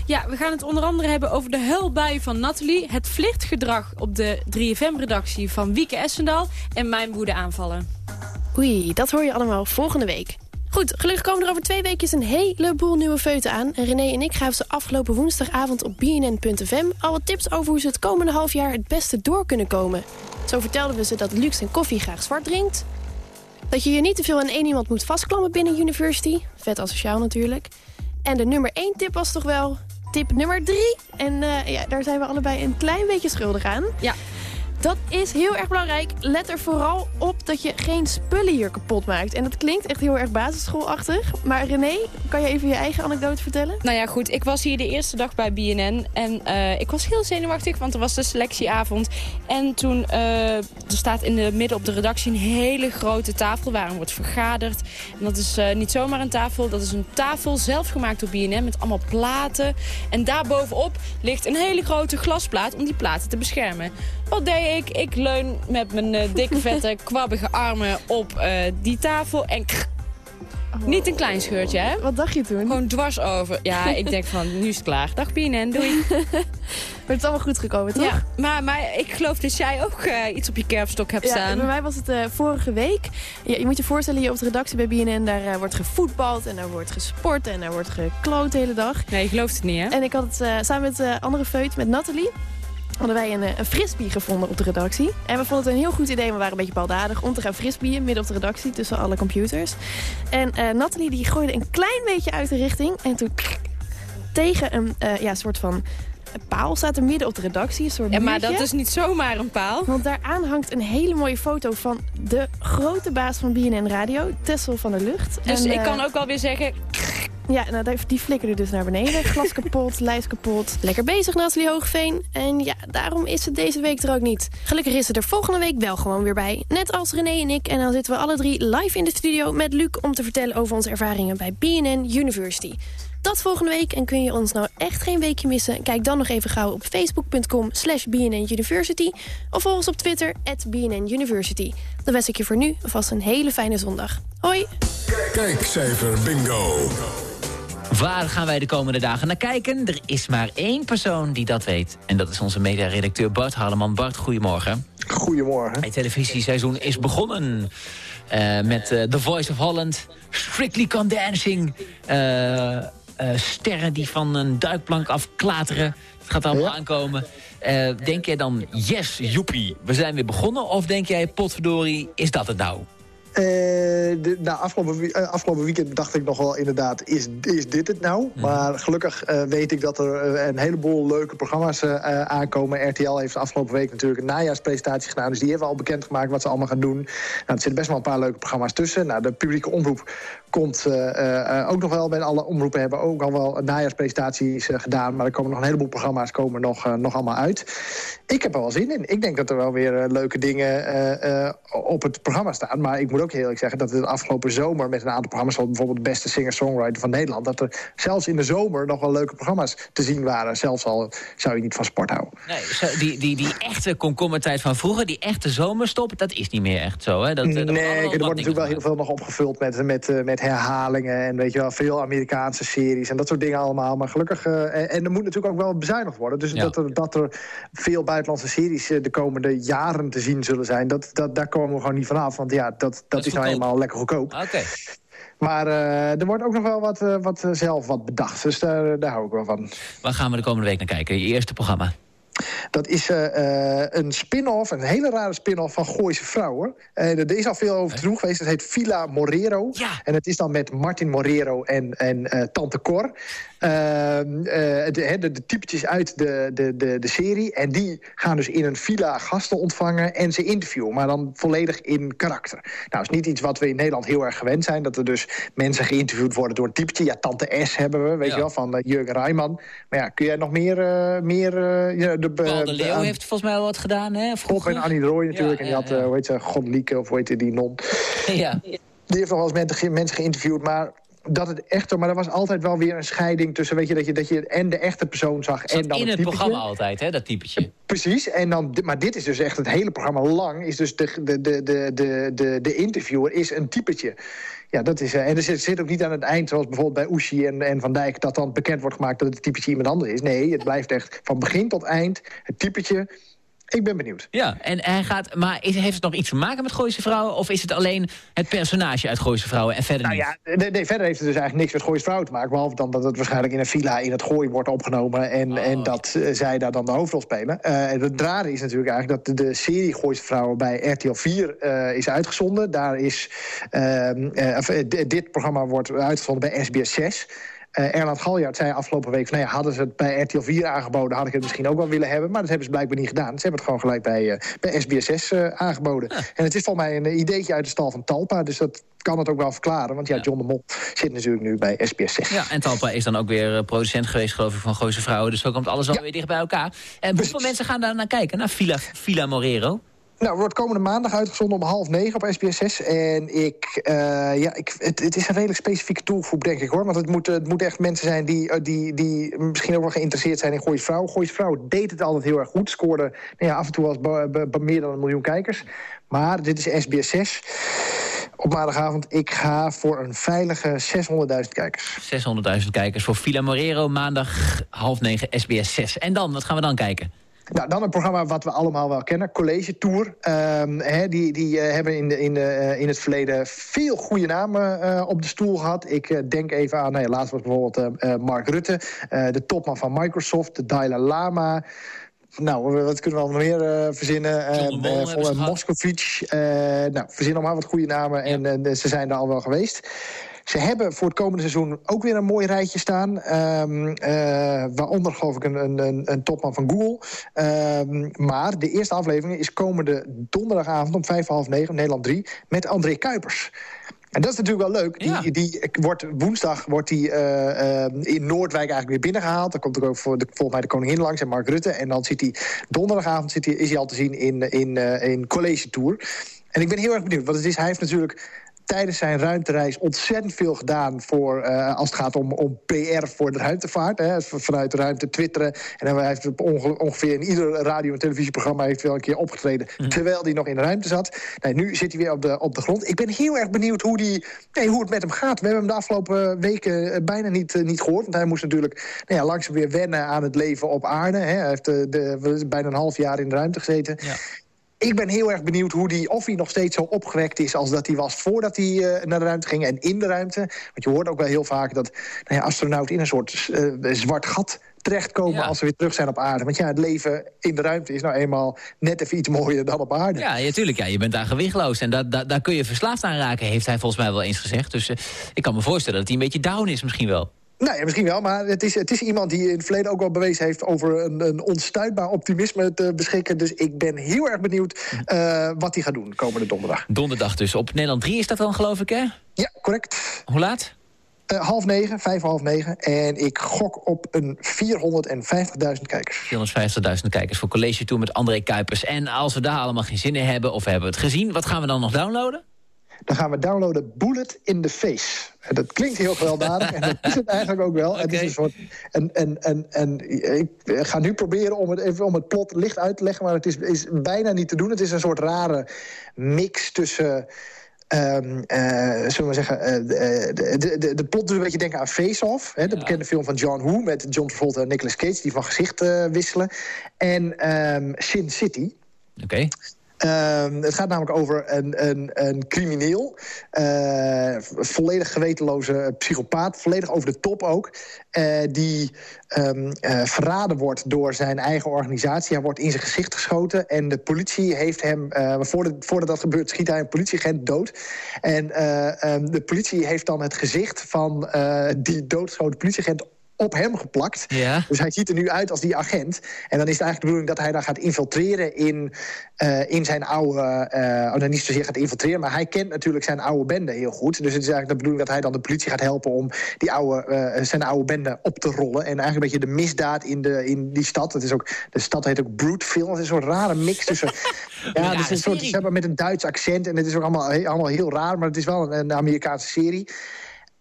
Ja, we gaan het onder andere hebben over de huilbui van Nathalie... het vlichtgedrag op de 3FM-redactie van Wieke Essendal... en mijn woede aanvallen. Oei, dat hoor je allemaal volgende week. Goed, gelukkig komen er over twee weken een heleboel nieuwe feuten aan. En René en ik gaven ze afgelopen woensdagavond op bnn.fm... al wat tips over hoe ze het komende half jaar het beste door kunnen komen. Zo vertelden we ze dat luxe en koffie graag zwart drinkt. Dat je je niet te veel aan één iemand moet vastklammen binnen University. Vet asociaal natuurlijk. En de nummer één tip was toch wel tip nummer drie. En uh, ja, daar zijn we allebei een klein beetje schuldig aan. Ja. Dat is heel erg belangrijk. Let er vooral op dat je geen spullen hier kapot maakt. En dat klinkt echt heel erg basisschoolachtig. Maar René, kan je even je eigen anekdote vertellen? Nou ja, goed. Ik was hier de eerste dag bij BNN. En uh, ik was heel zenuwachtig, want er was de selectieavond. En toen, uh, er staat in de midden op de redactie een hele grote tafel... waarin wordt vergaderd. En dat is uh, niet zomaar een tafel. Dat is een tafel zelf gemaakt door BNN met allemaal platen. En daarbovenop ligt een hele grote glasplaat om die platen te beschermen. Wat deed ik? Ik leun met mijn uh, dikke, vette, kwabbige armen op uh, die tafel en... Oh. Niet een klein scheurtje, hè? Wat dacht je toen? Gewoon dwars over. Ja, ik denk van, nu is het klaar. Dag BNN, doei. maar het is allemaal goed gekomen, toch? Ja, maar, maar ik geloof dat jij ook uh, iets op je kerfstok hebt ja, staan. bij mij was het uh, vorige week. Ja, je moet je voorstellen, hier op de redactie bij BNN... daar uh, wordt gevoetbald en daar wordt gesport en daar wordt gekloot de hele dag. Nee, je gelooft het niet, hè? En ik had het samen met andere feut, met Nathalie hadden wij een, een frisbee gevonden op de redactie. En we vonden het een heel goed idee, we waren een beetje baldadig... om te gaan frisbeeën midden op de redactie tussen alle computers. En uh, Nathalie die gooide een klein beetje uit de richting. En toen tegen een uh, ja, soort van paal staat er midden op de redactie. Een soort ja, maar dat is niet zomaar een paal. Want daaraan hangt een hele mooie foto van de grote baas van BNN Radio, Tessel van der Lucht. Dus en, ik uh, kan ook wel weer zeggen... Ja, nou, die flikkerde dus naar beneden. Glas kapot, lijst kapot. Lekker bezig, Nathalie Hoogveen. En ja, daarom is ze deze week er ook niet. Gelukkig is ze er volgende week wel gewoon weer bij. Net als René en ik. En dan zitten we alle drie live in de studio met Luc... om te vertellen over onze ervaringen bij BNN University. Dat volgende week. En kun je ons nou echt geen weekje missen? Kijk dan nog even gauw op facebook.com slash bnnuniversity. Of volg ons op Twitter, at bnnuniversity. Dan wens ik je voor nu vast een hele fijne zondag. Hoi! Kijkcijfer bingo. Waar gaan wij de komende dagen naar kijken? Er is maar één persoon die dat weet. En dat is onze mediaredacteur Bart Harleman. Bart, goedemorgen. Goedemorgen. Het televisieseizoen is begonnen. Uh, met uh, The Voice of Holland, Strictly Come Dancing... Uh, sterren die van een duikplank afklateren. Het gaat allemaal ja. aankomen. denk jij dan, yes, joepie, we zijn weer begonnen? Of denk jij, potverdorie, is dat het nou? Uh, de, nou, afgelopen, uh, afgelopen weekend dacht ik nog wel inderdaad, is, is dit het nou? Mm. Maar gelukkig uh, weet ik dat er een heleboel leuke programma's aankomen. RTL heeft afgelopen week natuurlijk een najaarspresentatie gedaan. Dus die hebben al bekendgemaakt wat ze allemaal gaan doen. Nou, er zitten best wel een paar leuke programma's tussen. Nou, de publieke omroep komt ook nog wel. Bij alle omroepen hebben ook al wel najaarspresentaties gedaan. Maar er komen nog een heleboel programma's komen nog, nog allemaal uit. Ik heb er wel zin in. Ik denk dat er wel weer leuke dingen op het programma staan. Maar ik moet ook eerlijk zeggen dat de afgelopen zomer... met een aantal programma's, zoals bijvoorbeeld de beste singer-songwriter van Nederland... dat er zelfs in de zomer nog wel leuke programma's te zien waren. Zelfs al zou je niet van sport houden. Nee, die, die, die echte komkommertijd van vroeger, die echte zomerstop... dat is niet meer echt zo, hè? Dat, nee, er wordt natuurlijk wel heel veel nog opgevuld met, met, met herhalingen... en weet je wel, veel Amerikaanse series en dat soort dingen allemaal. Maar gelukkig... Uh, en, en er moet natuurlijk ook wel bezuinigd worden. Dus ja. dat, er, dat er veel buitenlandse series de komende jaren te zien zullen zijn... Dat, dat, daar komen we gewoon niet vanaf. Want ja, dat, dat, is nou eenmaal lekker goedkoop. Oké. Okay. Maar uh, er wordt ook nog wel wat, uh, wat zelf wat bedacht. Dus daar, daar hou ik wel van. Waar gaan we de komende week naar kijken? Je eerste programma? Dat is uh, een spin-off, een hele rare spin-off van Gooise Vrouwen. Uh, er is al veel over te doen geweest. Het heet Villa Morero. Ja. En het is dan met Martin Morero en, en Tante Cor. Ehm, de, de, de typetjes uit de, de, de, de serie. En die gaan dus in een villa gasten ontvangen en ze interviewen. Maar dan volledig in karakter. Nou, is niet iets wat we in Nederland heel erg gewend zijn. Dat er dus mensen geïnterviewd worden door een typetje. Ja, Tante S hebben we, weet ja. je wel, van Jurgen Rijman. Maar ja, kun jij nog meer... Meer de, Paul de Leeuw heeft volgens mij wel wat gedaan, hè? Vroeger. en Annie de Rooij natuurlijk. En die had, hoe heet ze, Godlieke, of hoe heet die non. Ja. Die heeft nog wel eens mensen, geïnterviewd, maar dat het echt, maar er was altijd wel weer een scheiding tussen, weet je, dat je, dat je en de echte persoon zag en dan in het, het programma altijd, hè, dat typetje. Precies, en dan, maar dit is dus echt het hele programma lang, is dus de, de, de, de, de, de interviewer is een typetje. Ja, dat is, en er zit, ook niet aan het eind, zoals bijvoorbeeld bij Oeshi en, en Van Dijk... dat dan bekend wordt gemaakt dat het typetje iemand anders is. Nee, het blijft echt van begin tot eind het typetje... Ik ben benieuwd. Ja, en hij gaat, maar is, heeft het nog iets te maken met Gooise Vrouwen... of is het alleen het personage uit Gooise Vrouwen en verder nou niet? Ja, nee, nee, verder heeft het dus eigenlijk niks met Gooise Vrouwen te maken... behalve dan dat het waarschijnlijk in een villa in het gooi wordt opgenomen... en, Oh. en dat uh, zij daar dan de hoofdrol spelen. Uh, het rare is natuurlijk eigenlijk dat de, de serie Gooise Vrouwen... bij RTL 4 uh, is uitgezonden. Daar is, ehm, dit programma wordt uitgezonden bij SBS 6... Uh, Erland Galjaard zei afgelopen week... Van, nou ja, hadden ze het bij RTL 4 aangeboden... had ik het misschien ook wel willen hebben. Maar dat hebben ze blijkbaar niet gedaan. Ze hebben het gewoon gelijk bij, uh, bij SBSS uh, aangeboden. Ja. En het is volgens mij een ideetje uit de stal van Talpa. Dus dat kan het ook wel verklaren. Want ja, John de Mol zit natuurlijk nu bij SBS6. Ja, en Talpa is dan ook weer producent geweest, geloof ik, van Gooise Vrouwen. Dus zo komt alles al ja. weer dicht bij elkaar. En hoeveel mensen gaan daar naar kijken? Naar Villa, Villa Morero? Nou, wordt komende maandag uitgezonden om half negen op SBS6. En ik, uh, ja, ik, het, het, is een redelijk specifieke doelgroep, denk ik, hoor. Want het moeten het moet echt mensen zijn die, die, die misschien ook wel geïnteresseerd zijn in Gooise Vrouw. Gooise Vrouw deed het altijd heel erg goed. Scoorde nou ja, af en toe als meer dan een miljoen kijkers. Maar dit is SBS6 op maandagavond. Ik ga voor een veilige 600.000 kijkers. 600.000 kijkers voor Villa Morero, maandag half negen SBS 6. En dan, wat gaan we dan kijken? Nou, dan een programma wat we allemaal wel kennen, College Tour. Um, he, die die uh, hebben in, de, in, de, uh, in het verleden veel goede namen uh, op de stoel gehad. Ik denk even aan, nou laatst was bijvoorbeeld Mark Rutte... de topman van Microsoft, de Dalai Lama... Nou, wat kunnen we nog meer uh, verzinnen? Uh, uh, Moscovic. nou, verzin nog maar wat goede namen. Ja. En, en ze zijn er al wel geweest. Ze hebben voor het komende seizoen ook weer een mooi rijtje staan. Um, uh, waaronder geloof ik een, een, een topman van Google. Um, maar de eerste aflevering is komende donderdagavond om vijf half negen Nederland 3... met André Kuipers. En dat is natuurlijk wel leuk. Die, ja. die wordt, woensdag wordt hij uh, uh, in Noordwijk eigenlijk weer binnengehaald. Dan komt er ook voor de, volgens mij de koningin langs en Mark Rutte. En dan zit hij donderdagavond zit hij, is hij al te zien in, in, uh, in College Tour. En ik ben heel erg benieuwd. Want het is, hij heeft natuurlijk tijdens zijn ruimtereis ontzettend veel gedaan... Voor, uh, als het gaat om, om PR voor de ruimtevaart. Hè, vanuit de ruimte twitteren. En hij heeft onge ongeveer in ieder radio- en televisieprogramma... heeft wel een keer opgetreden mm. terwijl hij nog in de ruimte zat. Nee, nu zit hij weer op de, op de grond. Ik ben heel erg benieuwd hoe, die, nee, hoe het met hem gaat. We hebben hem de afgelopen weken bijna niet, uh, niet gehoord. Want hij moest natuurlijk nou ja, langzaam weer wennen aan het leven op aarde. Hè. Hij heeft uh, de, bijna een half jaar in de ruimte gezeten. Ja ik ben heel erg benieuwd hoe die, of hij nog steeds zo opgewekt is... als dat hij was voordat hij uh, naar de ruimte ging en in de ruimte. Want je hoort ook wel heel vaak dat nou ja, astronauten in een soort uh, zwart gat terechtkomen ja. als ze weer terug zijn op aarde. Want ja, het leven in de ruimte is nou eenmaal net even iets mooier dan op aarde. Ja, natuurlijk. Ja, je bent daar gewichtloos en dat, dat, daar kun je verslaafd aan raken... heeft hij volgens mij wel eens gezegd. Dus uh, ik kan me voorstellen dat hij een beetje down is misschien wel. Nou ja, misschien wel, maar het is, het is iemand die in het verleden ook wel bewezen heeft... over een, een onstuitbaar optimisme te beschikken. Dus ik ben heel erg benieuwd uh, wat hij gaat doen komende donderdag. Donderdag dus. Op Nederland 3 is dat dan, geloof ik, hè? Ja, correct. Hoe laat? Uh, half negen, vijf half negen. En ik gok op een 450.000 kijkers. 450.000 kijkers voor College Tour met André Kuipers. En als we daar allemaal geen zin in hebben of we hebben het gezien... wat gaan we dan nog downloaden? Dan gaan we downloaden Bullet in the Face. En dat klinkt heel gewelddadig en dat is het eigenlijk ook wel. Okay. Het is een soort, en, en, en, en ik ga nu proberen om het, even om het plot licht uit te leggen... maar het is, is bijna niet te doen. Het is een soort rare mix tussen... Um, uh, zullen we zeggen, uh, de, de, de, de plot doet een beetje denken aan Face Off. Hè, de ja. bekende film van John Woo met John Travolta en Nicolas Cage... die van gezicht uh, wisselen. En um, Sin City. Oké. Okay. Ehm, het gaat namelijk over een, een, een crimineel. Uh, volledig gewetenloze psychopaat. Volledig over de top ook. Uh, die um, uh, verraden wordt door zijn eigen organisatie. Hij wordt in zijn gezicht geschoten. En de politie heeft hem... voordat, voordat dat gebeurt schiet hij een politieagent dood. En um, de politie heeft dan het gezicht van die doodgeschoten politieagent op hem geplakt. Ja. Dus hij ziet er nu uit als die agent. En dan is het eigenlijk de bedoeling dat hij dan gaat infiltreren in, uh, in zijn oude... Uh, oh, niet zozeer gaat infiltreren, maar hij kent natuurlijk zijn oude bende heel goed. Dus het is eigenlijk de bedoeling dat hij dan de politie gaat helpen... om die oude, uh, zijn oude bende op te rollen. En eigenlijk een beetje de misdaad in, de, in die stad. Het is ook, de stad heet ook Broodville. Het is een soort rare mix tussen... ja, het is een soort, ze hebben met een Duits accent. En het is ook allemaal, allemaal heel raar, maar het is wel een, een Amerikaanse serie.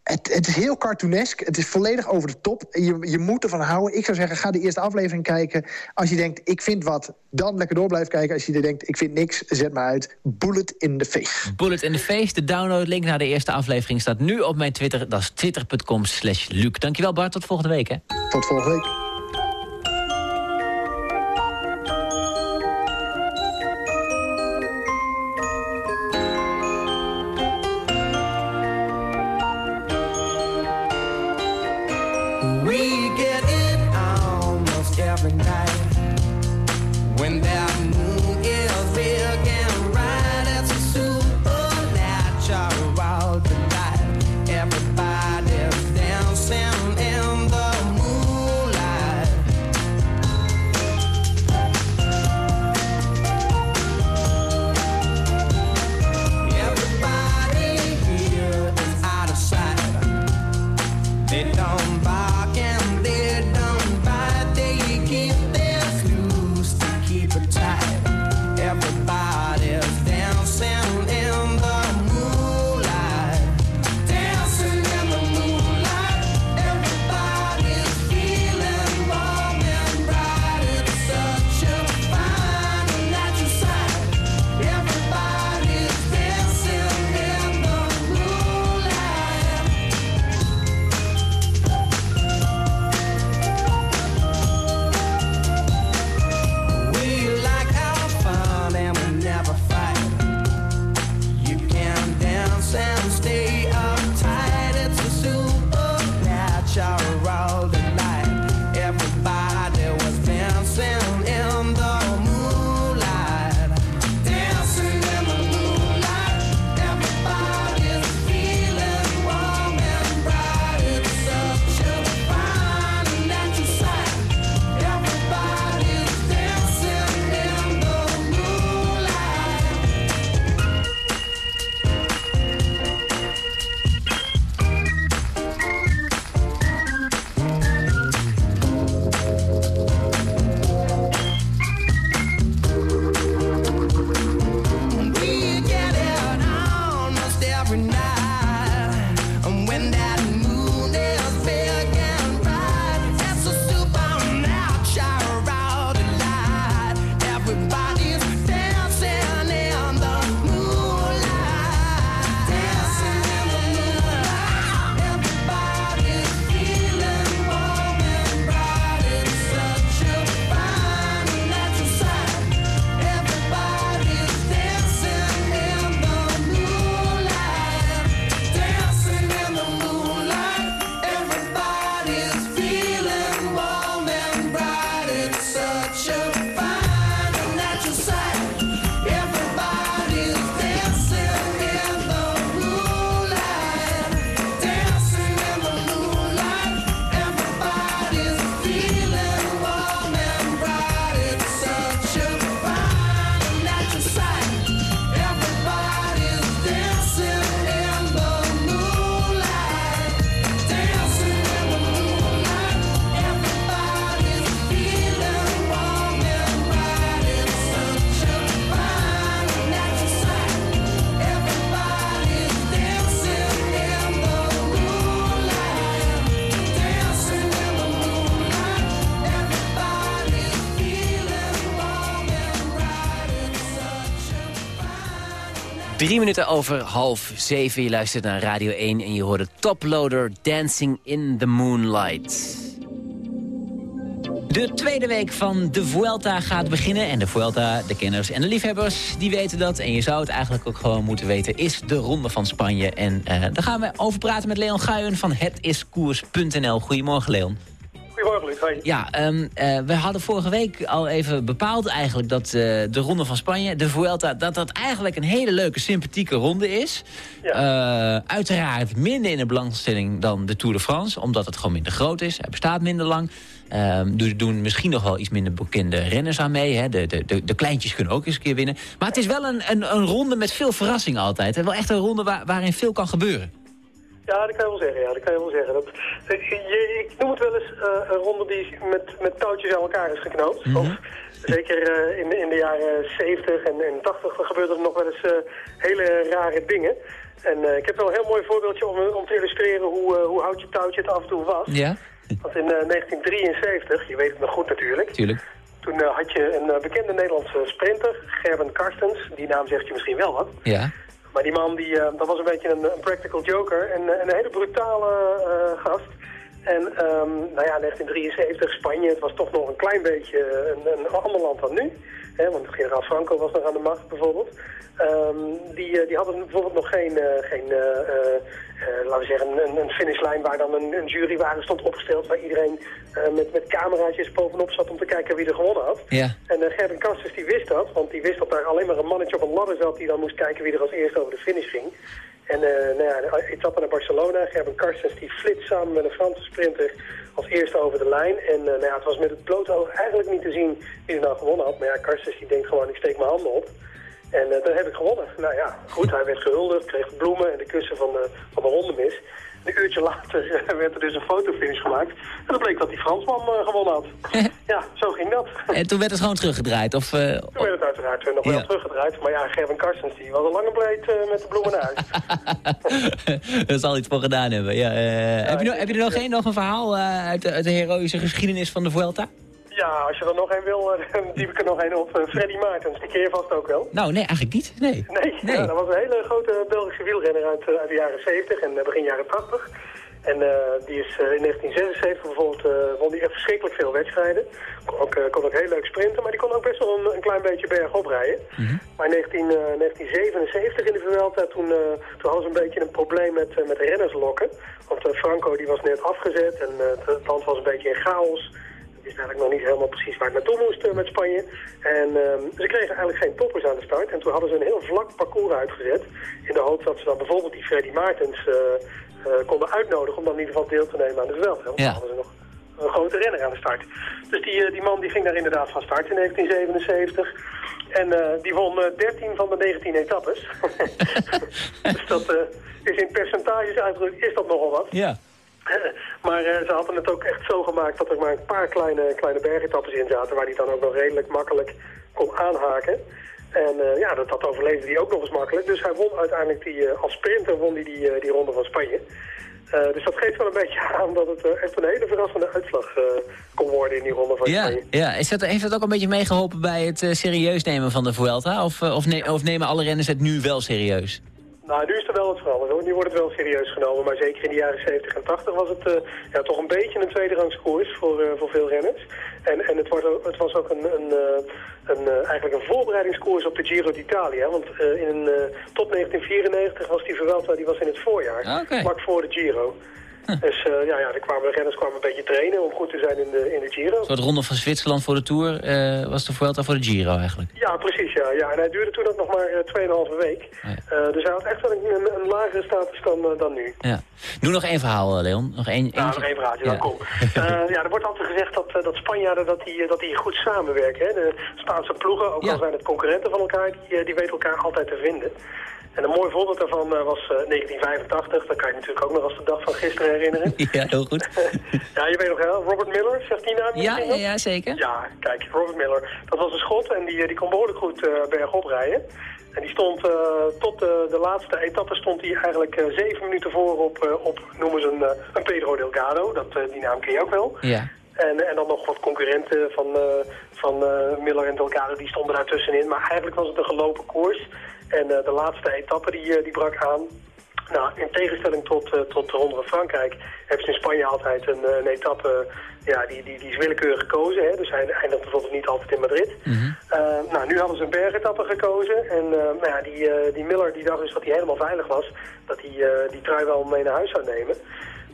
Het, het, is heel cartoonesk. Het is volledig over de top. Je, je moet ervan houden. Ik zou zeggen, ga de eerste aflevering kijken. Als je denkt, ik vind wat, dan lekker door blijven kijken. Als je denkt, ik vind niks, zet maar uit. Bullet in the face. Bullet in the face. De downloadlink naar de eerste aflevering staat nu op mijn Twitter. Dat is twitter.com slash Luc. Dankjewel Bart, tot volgende week. Hè? Tot volgende week. night. Drie minuten over half zeven. Je luistert naar Radio 1 en je hoorde Toploader Dancing in the Moonlight. De tweede week van de Vuelta gaat beginnen. En de Vuelta, de kenners en de liefhebbers, die weten dat. En je zou het eigenlijk ook gewoon moeten weten, is de Ronde van Spanje. En uh, daar gaan we over praten met Leon Guijen van hetiskoers.nl. Goedemorgen, Leon. Ja, um, uh, we hadden vorige week al even bepaald eigenlijk dat uh, de Ronde van Spanje, de Vuelta, dat dat eigenlijk een hele leuke, sympathieke ronde is. Ja. Uh, uiteraard minder in de belangstelling dan de Tour de France, omdat het gewoon minder groot is. Hij bestaat minder lang. Um, er doen misschien nog wel iets minder bekende renners aan mee. Hè. De, de, de, de, kleintjes kunnen ook eens een keer winnen. Maar het is wel een, een, een ronde met veel verrassing altijd. En wel echt een ronde waar, waarin veel kan gebeuren. Ja, dat kan je wel zeggen. Ja, dat kan je wel zeggen. Dat, je, ik noem het wel eens uh, een ronde die met, met touwtjes aan elkaar is geknoopt. Mm -hmm. Of, zeker uh, in, in de jaren 70 en, en 80 gebeurden er nog wel eens uh, hele rare dingen. En ik heb wel een heel mooi voorbeeldje om, om te illustreren hoe, hoe houtje touwtje het af en toe was. Ja. Want in 1973, je weet het nog goed natuurlijk. Tuurlijk. Toen had je een bekende Nederlandse sprinter, Gerben Karstens. Die naam zegt je misschien wel wat. Ja. Maar die man, die, uh, dat was een beetje een, een practical joker en, en, een hele brutale uh, gast. En um, nou ja, 1973, Spanje, het was toch nog een klein beetje een, een ander land dan nu. Hè, want generaal Franco was nog aan de macht bijvoorbeeld. Um, die, die hadden bijvoorbeeld nog geen, uh, geen uh, laten we zeggen, een, een finishlijn waar dan een, een jurywagen stond opgesteld. Waar iedereen met, met cameraatjes bovenop zat om te kijken wie er gewonnen had. Ja. En Gerben Kasters die wist dat, want die wist dat daar alleen maar een mannetje op een ladder zat die dan moest kijken wie er als eerste over de finish ging. En uh, nou ja, ik zat naar Barcelona. Gerben Karstens die flitst samen met een Franse sprinter als eerste over de lijn. En uh, nou ja, het was met het blote oog eigenlijk niet te zien wie er nou gewonnen had. Maar ja, Karstens die denkt gewoon, ik steek mijn handen op. En uh, dan heb ik gewonnen. Nou ja, goed, hij werd gehuldigd, kreeg bloemen en de kussen van de, van de hondenmis. Een uurtje later werd er dus een fotofinish gemaakt. En dan bleek dat die Fransman uh, gewonnen had. ja, zo ging dat. En toen werd het gewoon teruggedraaid? Of, uh, toen werd het uiteraard nog ja. wel teruggedraaid. Maar ja, Gerben Karstens die was al lang breed uh, met de bloemen huis. Daar zal iets voor gedaan hebben. Ja, ja, heb, je nog, heb je er nog, geen, nog een verhaal uit de, uit, de, heroïsche geschiedenis van de Vuelta? Ja, als je er nog een wil, dan diep ik er nog een op. Freddy Maartens, die je vast ook wel. Nou, nee, eigenlijk niet. Nee. Nee, nee. Ja, dat was een hele grote Belgische wielrenner uit, uit de jaren 70 en begin jaren 80. En uh, die is uh, in 1976 bijvoorbeeld, uh, won die echt verschrikkelijk veel wedstrijden. Kon ook, kon ook heel leuk sprinten, maar die kon ook best wel een, een klein beetje bergop rijden. Mhm. Mm -hmm. Maar in 19, 1977 in de Vuelta, toen, toen hadden ze een beetje een probleem met, met rennerslokken. Want Franco die was net afgezet en het land was een beetje in chaos. Ik wist eigenlijk nog niet helemaal precies waar het naartoe moest met Spanje. En ze kregen eigenlijk geen toppers aan de start. En toen hadden ze een heel vlak parcours uitgezet. In de hoop dat ze dan bijvoorbeeld die Freddy Maartens uh, konden uitnodigen om dan in ieder geval deel te nemen aan de Vuelta. Want ja. dan hadden ze nog een grote renner aan de start. Dus die, die man die ging daar inderdaad van start in 1977. En uh, die won 13 van de 19 etappes. dus dat is in percentages uitgedrukt, is dat nogal wat. Ja. Maar ze hadden het ook echt zo gemaakt dat er maar een paar kleine, kleine bergetappes in zaten... waar die dan ook nog redelijk makkelijk kon aanhaken. En uh, ja, dat, dat overleefde hij ook nog eens makkelijk. Dus hij won uiteindelijk die, uh, als sprinter won die, die, die ronde van Spanje. dus dat geeft wel een beetje aan dat het echt een hele verrassende uitslag kon worden in die ronde van ja, Spanje. Ja, is dat, heeft dat ook een beetje meegeholpen bij het serieus nemen van de Vuelta? Of, of, ne of nemen alle renners het nu wel serieus? Nou, nu is er wel wat veranderd hoor. Nu wordt het wel serieus genomen. Maar zeker in de jaren 70 en 80 was het uh, ja, toch een beetje een tweederangs koers voor, uh, voor veel renners. En, en het, wordt, het was ook een, een, uh, een, eigenlijk een voorbereidingskoers op de Giro d'Italia. Want in, tot 1994 was die Vuelta die was in het voorjaar. Okay. Vlak voor de Giro. Dus uh, ja, ja, de kwamen, renners kwamen een beetje trainen om goed te zijn in de, in de Giro. Een soort ronde van Zwitserland voor de Tour uh, was de Vuelta voor de Giro eigenlijk. Ja, precies. Ja, ja. En hij duurde toen ook nog maar uh, 2,5 week. Ja. dus hij had echt wel een, een, een lagere status dan, dan nu. Ja. Doe nog één verhaal, Leon. Nog één, nou, nog één verhaaltje, ja. dan kom. ja, er wordt altijd gezegd dat, dat Spanjaarden dat die, dat die goed samenwerken. Hè. De Spaanse ploegen, ook al zijn het concurrenten van elkaar, die, die weten elkaar altijd te vinden. En een mooi voorbeeld daarvan uh, was uh, 1985. Dat kan je natuurlijk ook nog als de dag van gisteren herinneren. Ja, heel goed. ja, je weet nog wel. Robert Miller, zegt die naam? Ja, ja, ja, zeker. Ja, kijk, Robert Miller. Dat was een schot en die, die kon behoorlijk goed uh, bergop rijden. En die stond uh, tot de, de laatste etappe stond hij eigenlijk uh, zeven minuten voor op, uh, op noemen ze een, een Pedro Delgado. Dat, die naam ken je ook wel. Ja. En, en dan nog wat concurrenten van, van Miller en Delgado, die stonden daar tussenin. Maar eigenlijk was het een gelopen koers. En uh, de laatste etappe die, uh, die brak aan. Nou, in tegenstelling tot, uh, tot de Ronde van Frankrijk hebben ze in Spanje altijd een, een etappe, ja, die, die, die is willekeurig gekozen. Hè? Dus hij eindigt bijvoorbeeld niet altijd in Madrid. nou, nu hadden ze een bergetappe gekozen. En nou ja, die, die Miller die dacht dus dat hij helemaal veilig was. Dat hij die trui wel mee naar huis zou nemen.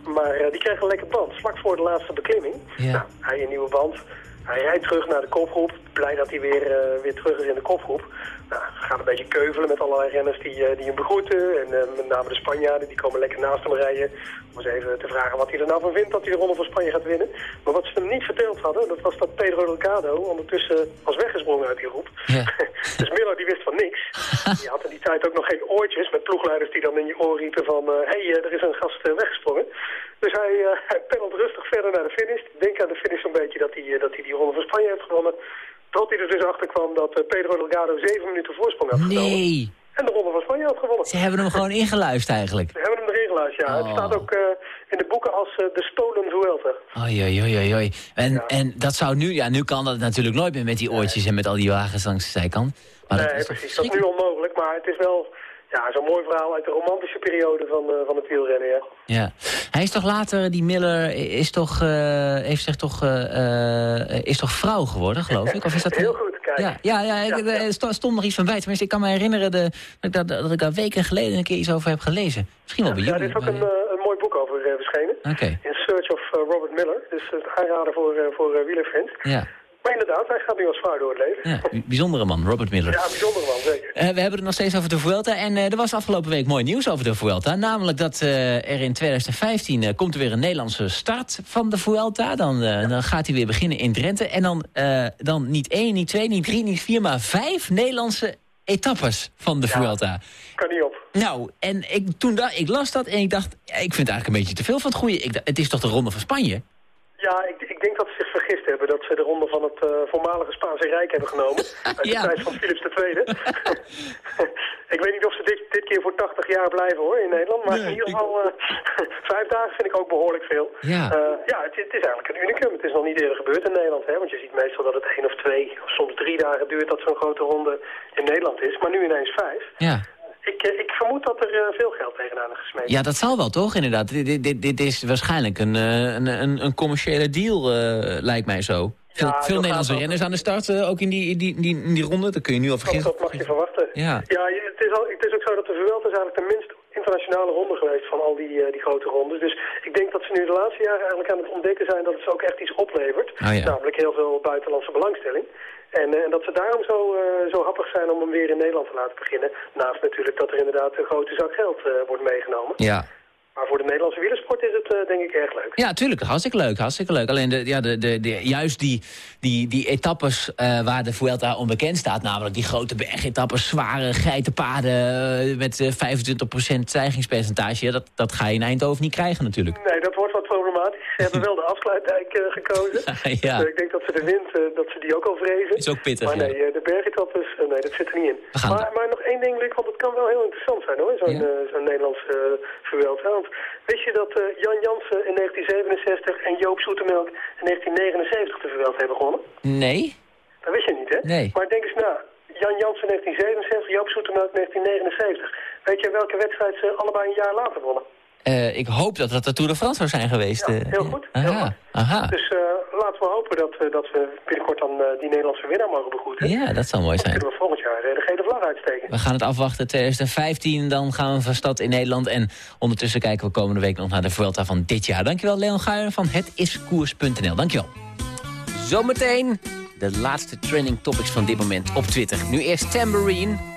Maar die kreeg een lekker band, vlak voor de laatste beklimming. Ja. Nou, hij een nieuwe band. Hij rijdt terug naar de kopgroep. Blij dat hij weer, weer terug is in de kopgroep. Nou, gaat een beetje keuvelen met allerlei renners die, uh, die hem begroeten. En uh, met name de Spanjaarden, die komen lekker naast hem rijden. Om eens even te vragen wat hij er nou van vindt dat hij de Ronde van Spanje gaat winnen. Maar wat ze hem niet verteld hadden, dat was dat Pedro Delgado ondertussen was weggesprongen uit die groep. Ja. dus Miller die wist van niks. die had in die tijd ook nog geen oortjes met ploegleiders die dan in je oor riepen van... Hé, hey, er is een gast weggesprongen. Dus hij, hij pedalt rustig verder naar de finish. Denk aan de finish zo'n beetje dat hij, dat hij die Ronde van Spanje heeft gewonnen. Tot hij er dus achter kwam dat Pedro Delgado zeven minuten voorsprong had genomen. Nee. En de Ronde van Spanje had gewonnen. Ze hebben hem gewoon ingeluisterd eigenlijk. Ze hebben hem erin geluisterd, ja. Oh. Het staat ook uh, in de boeken als uh, de Stolen Vuelta. Oei, oei, oei, oei. En, ja. en dat zou nu... Ja, nu kan dat natuurlijk nooit meer met die oortjes en met al die wagens langs de zijkant. Maar nee, dat precies. Dat is nu onmogelijk, maar het is wel... Ja, zo'n mooi verhaal uit de romantische periode van, uh, van het wielrennen, ja. Ja. Hij is toch later, die Miller, is toch, uh, heeft zich toch, uh, is toch vrouw geworden, geloof ik? Of is dat Heel goed, kijk. Ja, ja, ja, ik, ja, ja. stond nog iets van bij. Tenminste, ik kan me herinneren de, dat, dat, dat, ik daar weken geleden een keer iets over heb gelezen. Misschien wel bij ja, jullie. Ja, er is ook een, een mooi boek over verschenen. Okay. In Search of Robert Miller. Dus het aanrader voor, voor wielerfans. Ja. Maar inderdaad, hij gaat nu als vrouw door het leven. Ja, bijzondere man, Robert Miller. Ja, bijzondere man, zeker. Uh, we hebben het nog steeds over de Vuelta. En uh, er was afgelopen week mooi nieuws over de Vuelta. Namelijk dat uh, er in 2015 komt er weer een Nederlandse start van de Vuelta. Dan, dan gaat hij weer beginnen in Drenthe. En dan, dan niet één, niet twee, niet drie, niet vier, maar vijf Nederlandse etappes van de ja, Vuelta. Kan niet op. Nou, en ik, toen ik las dat en ik dacht... Ik vind het eigenlijk een beetje te veel van het goede. Ik, het is toch de Ronde van Spanje? Ja, ik, ik, denk dat ze vergist hebben. Dat ze de ronde van het uh, voormalige Spaanse Rijk hebben genomen. Uit ja. de tijd van Philips II. ik weet niet of ze dit, dit keer voor 80 jaar blijven hoor in Nederland. Maar nee, in ieder geval, uh, vijf dagen vind ik ook behoorlijk veel. Ja, uh, ja het, het, is eigenlijk een unicum. Het is nog niet eerder gebeurd in Nederland. Hè? Want je ziet meestal dat het één of twee, of soms drie dagen duurt dat zo'n grote ronde in Nederland is. Maar nu ineens vijf. Ja. Ik, ik, vermoed dat er uh, veel geld tegenaan is gesmeten. Ja, dat zal wel, toch? Inderdaad. Dit, dit, dit is waarschijnlijk een, een, een, een commerciële deal, uh, lijkt mij zo. Veel, ja, veel Nederlandse renners aan de start, uh, ook in die, die, die, in die ronde. Dat kun je nu al vergeten. Dat, dat mag je verwachten. Ja, ja het, is al, het is ook zo dat de Vuelta is eigenlijk de minst internationale ronde geweest van al die, uh, die grote rondes. Dus ik denk dat ze nu de laatste jaren eigenlijk aan het ontdekken zijn dat het ze ook echt iets oplevert. Oh, ja. Namelijk heel veel buitenlandse belangstelling. En, uh, en, dat ze daarom zo, uh, zo happig zijn om hem weer in Nederland te laten beginnen. Naast natuurlijk dat er inderdaad een grote zak geld wordt meegenomen. Ja. Maar voor de Nederlandse wielersport is het denk ik erg leuk. Ja, tuurlijk. Hartstikke leuk. Hartstikke leuk. Alleen de, ja, de, de, de, juist die, die, die etappes waar de Vuelta onbekend staat. Namelijk die grote bergetappes, zware geitenpaden met 25% stijgingspercentage. Ja, dat, dat ga je in Eindhoven niet krijgen natuurlijk. Nee, dat wordt wat problematisch. Ze hebben wel de afsluitdijk gekozen. ja. dus ik denk dat ze de wind, dat ze die ook al vrezen. Is ook pittig, Maar nee, ja. de bergetappes, nee, dat zit er niet in. Maar, maar, nog één ding, Luc, want het kan wel heel interessant zijn hoor, zo'n ja. zo Nederlandse Vuelta. Wist je dat uh, Jan Jansen in 1967 en Joop Zoetemelk in 1979 de Vuelta hebben gewonnen? Nee. Dat wist je niet, hè? Nee. Maar denk eens na. Jan Jansen 1967, Joop Zoetemelk 1979. Weet je welke wedstrijd ze allebei een jaar later wonnen? Uh, ik hoop dat dat de Tour de France zou zijn geweest. Ja, heel goed. Aha, heel goed. aha. Dus uh, laten we hopen dat, uh, dat we binnenkort dan die Nederlandse winnaar mogen begroeten. Ja, dat zou mooi zijn. Dan kunnen we volgend jaar de gele vlag uitsteken. We gaan het afwachten. 2015, dan gaan we van stad in Nederland. En ondertussen kijken we komende week nog naar de Vuelta van dit jaar. Dankjewel Leon Guijer van hetiskoers.nl. Dankjewel. Zometeen de laatste trending topics van dit moment op Twitter. Nu eerst Tambourine.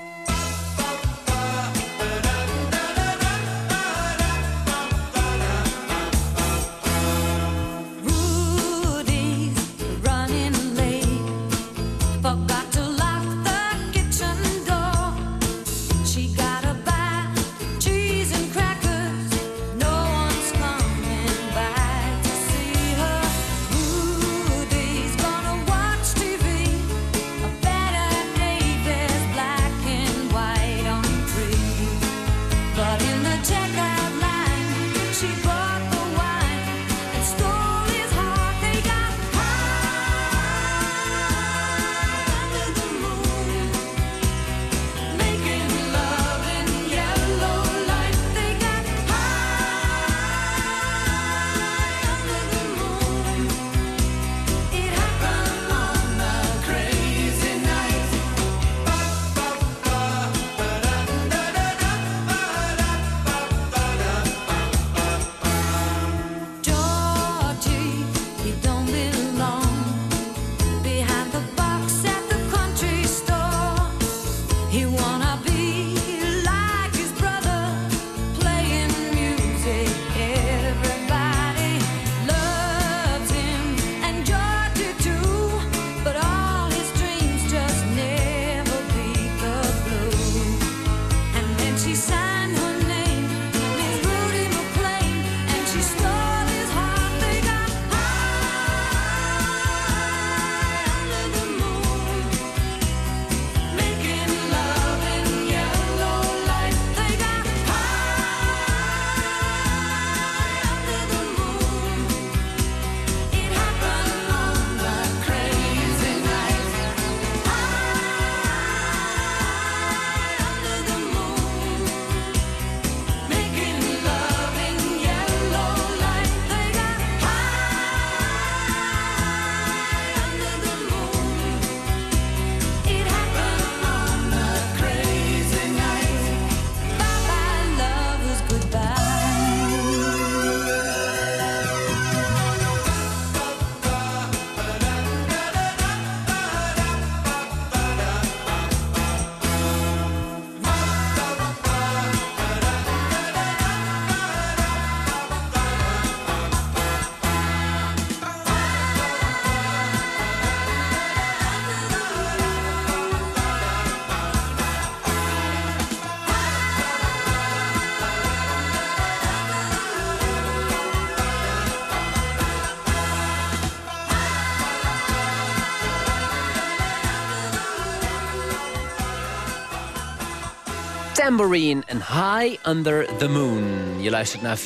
Tambourine en High Under the Moon. Je luistert naar 4-7,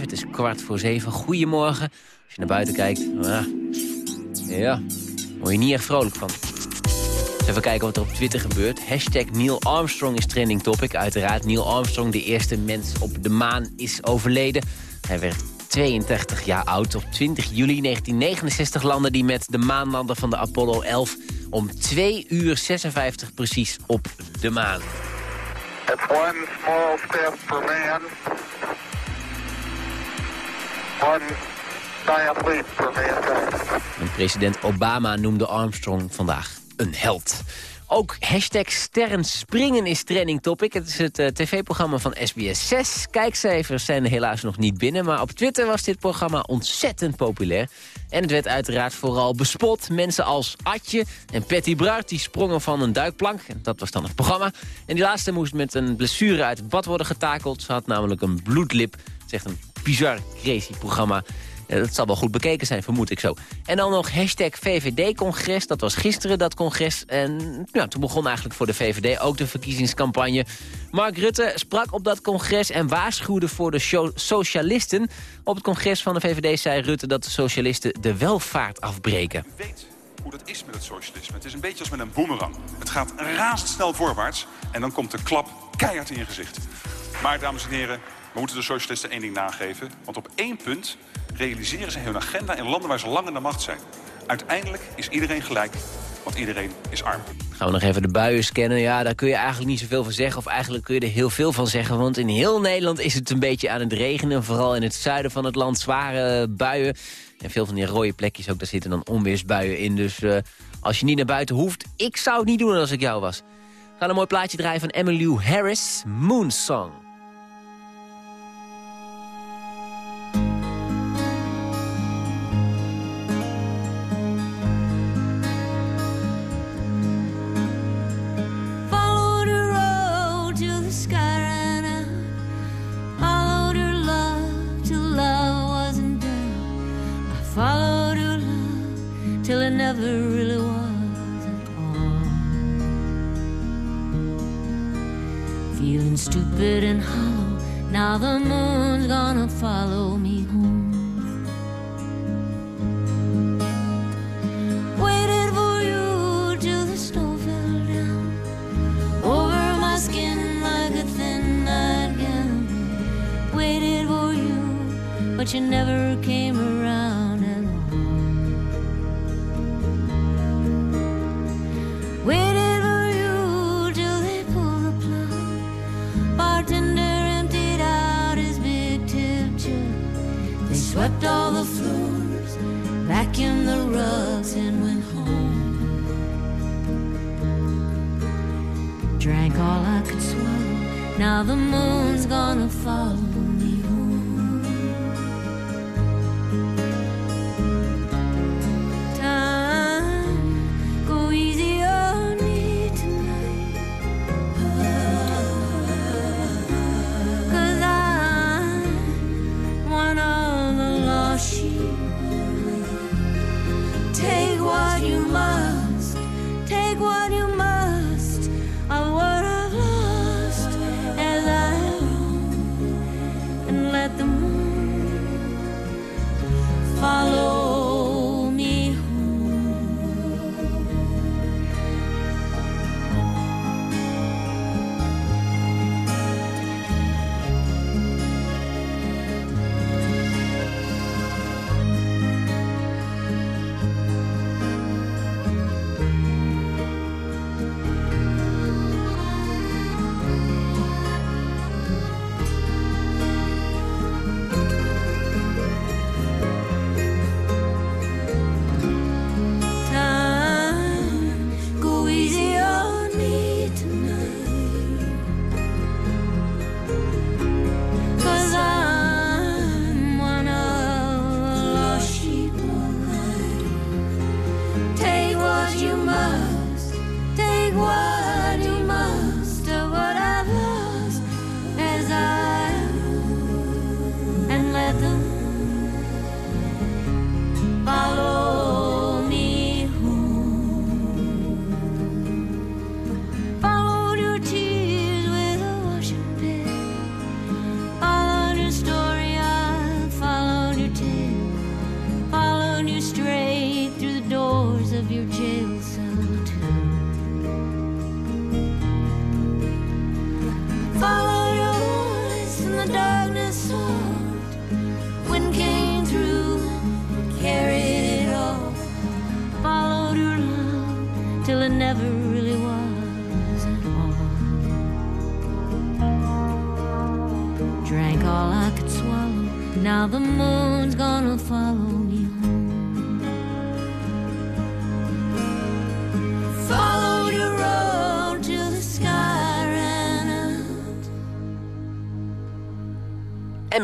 het is kwart voor 7. Goedemorgen. Als je naar buiten kijkt, ah, ja, word je niet echt vrolijk van. even kijken wat er op Twitter gebeurt. Hashtag Neil Armstrong is trending topic. Uiteraard, Neil Armstrong, de eerste mens op de maan, is overleden. Hij werd 32 jaar oud. Op 20 juli 1969 landde hij met de maanlander van de Apollo 11... om 2 uur 56 precies op de maan. It's one small step for man, one giant leap for mankind. En president Obama noemde Armstrong vandaag een held. Ook hashtag sterrenspringen is trending topic. Het is het uh, tv-programma van SBS 6. Kijkcijfers zijn helaas nog niet binnen... maar op Twitter was dit programma ontzettend populair. En het werd uiteraard vooral bespot. Mensen als Atje en Patty Bruart die sprongen van een duikplank. Dat was dan het programma. En die laatste moest met een blessure uit het bad worden getakeld. Ze had namelijk een bloedlip. Het is echt een bizar crazy programma. Dat zal wel goed bekeken zijn, vermoed ik zo. En dan nog hashtag VVD-congres. Dat was gisteren, dat congres. En ja, toen begon eigenlijk voor de VVD ook de verkiezingscampagne. Mark Rutte sprak op dat congres en waarschuwde voor de socialisten. Op het congres van de VVD zei Rutte dat de socialisten de welvaart afbreken. U weet hoe dat is met het socialisme. Het is een beetje als met een boemerang. Het gaat razendsnel voorwaarts en dan komt de klap keihard in je gezicht. Maar, dames en heren, we moeten de socialisten één ding nageven. Want op één punt realiseren ze hun agenda in landen waar ze lang in de macht zijn. Uiteindelijk is iedereen gelijk, want iedereen is arm. Gaan we nog even de buien scannen. Ja, daar kun je eigenlijk niet zoveel van zeggen. Of eigenlijk kun je er heel veel van zeggen. Want in heel Nederland is het een beetje aan het regenen. Vooral in het zuiden van het land zware buien. En veel van die rode plekjes ook, daar zitten dan onweersbuien in. Dus uh, als je niet naar buiten hoeft, ik zou het niet doen als ik jou was. Gaan een mooi plaatje draaien van Emmylou Harris, Moonsong. Never really was at all. Feeling stupid and hollow, now the moon's gonna follow me home. Waited for you till the snow fell down over my skin like a thin nightgown. Waited for you, but you never came around. The floors, vacuumed the rugs, and went home. Drank all I could swallow. Now the moon's gonna follow.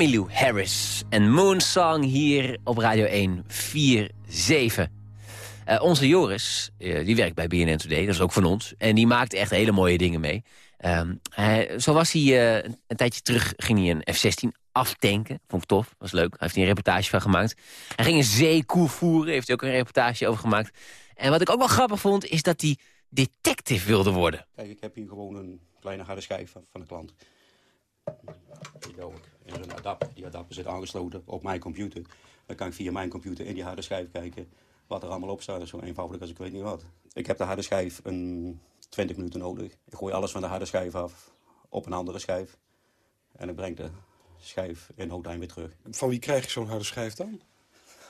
Emmylou Harris en Moonsong hier op Radio 1 4-7. Eh, onze Joris, eh, die werkt bij BNN Today, dat is ook van ons. En die maakt echt hele mooie dingen mee. Ehm, hij, zo was hij eh, een, tijdje terug, ging hij een F-16 aftanken. Vond ik tof, was leuk. Hij heeft hij een reportage van gemaakt. Hij ging een zeekoe voeren, heeft hij ook een reportage over gemaakt. En wat ik ook wel grappig vond, is dat hij detective wilde worden. Kijk, ik heb hier gewoon een kleine harde schijf van, van de klant. In zo'n adapter. Die adapter zit aangesloten op mijn computer. Dan kan ik via mijn computer in die harde schijf kijken wat er allemaal op staat. Dat is zo eenvoudig als ik weet niet wat. Ik heb de harde schijf een 20 minuten nodig. Ik gooi alles van de harde schijf af op een andere schijf. En ik breng de schijf in Houtijn weer terug. Van wie krijg je zo'n harde schijf dan?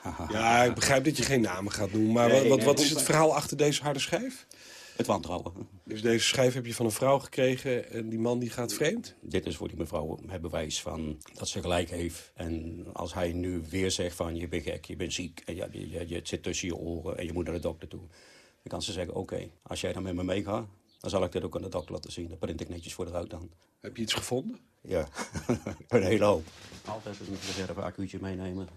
Ja, ik begrijp dat je geen namen gaat noemen. Maar Nee, wat, wat, nee, is het verhaal achter deze harde schijf? Het wantrouwen. Dus deze schijf heb je van een vrouw gekregen en die man die gaat vreemd? Dit is voor die mevrouw het bewijs van dat ze gelijk heeft. En als hij nu weer zegt van je bent gek, je bent ziek... en ja, je, je, je zit tussen je oren en je moet naar de dokter toe... dan kan ze zeggen, oké, als jij dan met me meegaat... dan zal ik dit ook aan de dokter laten zien. Dan print ik netjes voor eruit dan. Heb je iets gevonden? Ja, een hele hoop. Altijd een reserve accuutje meenemen.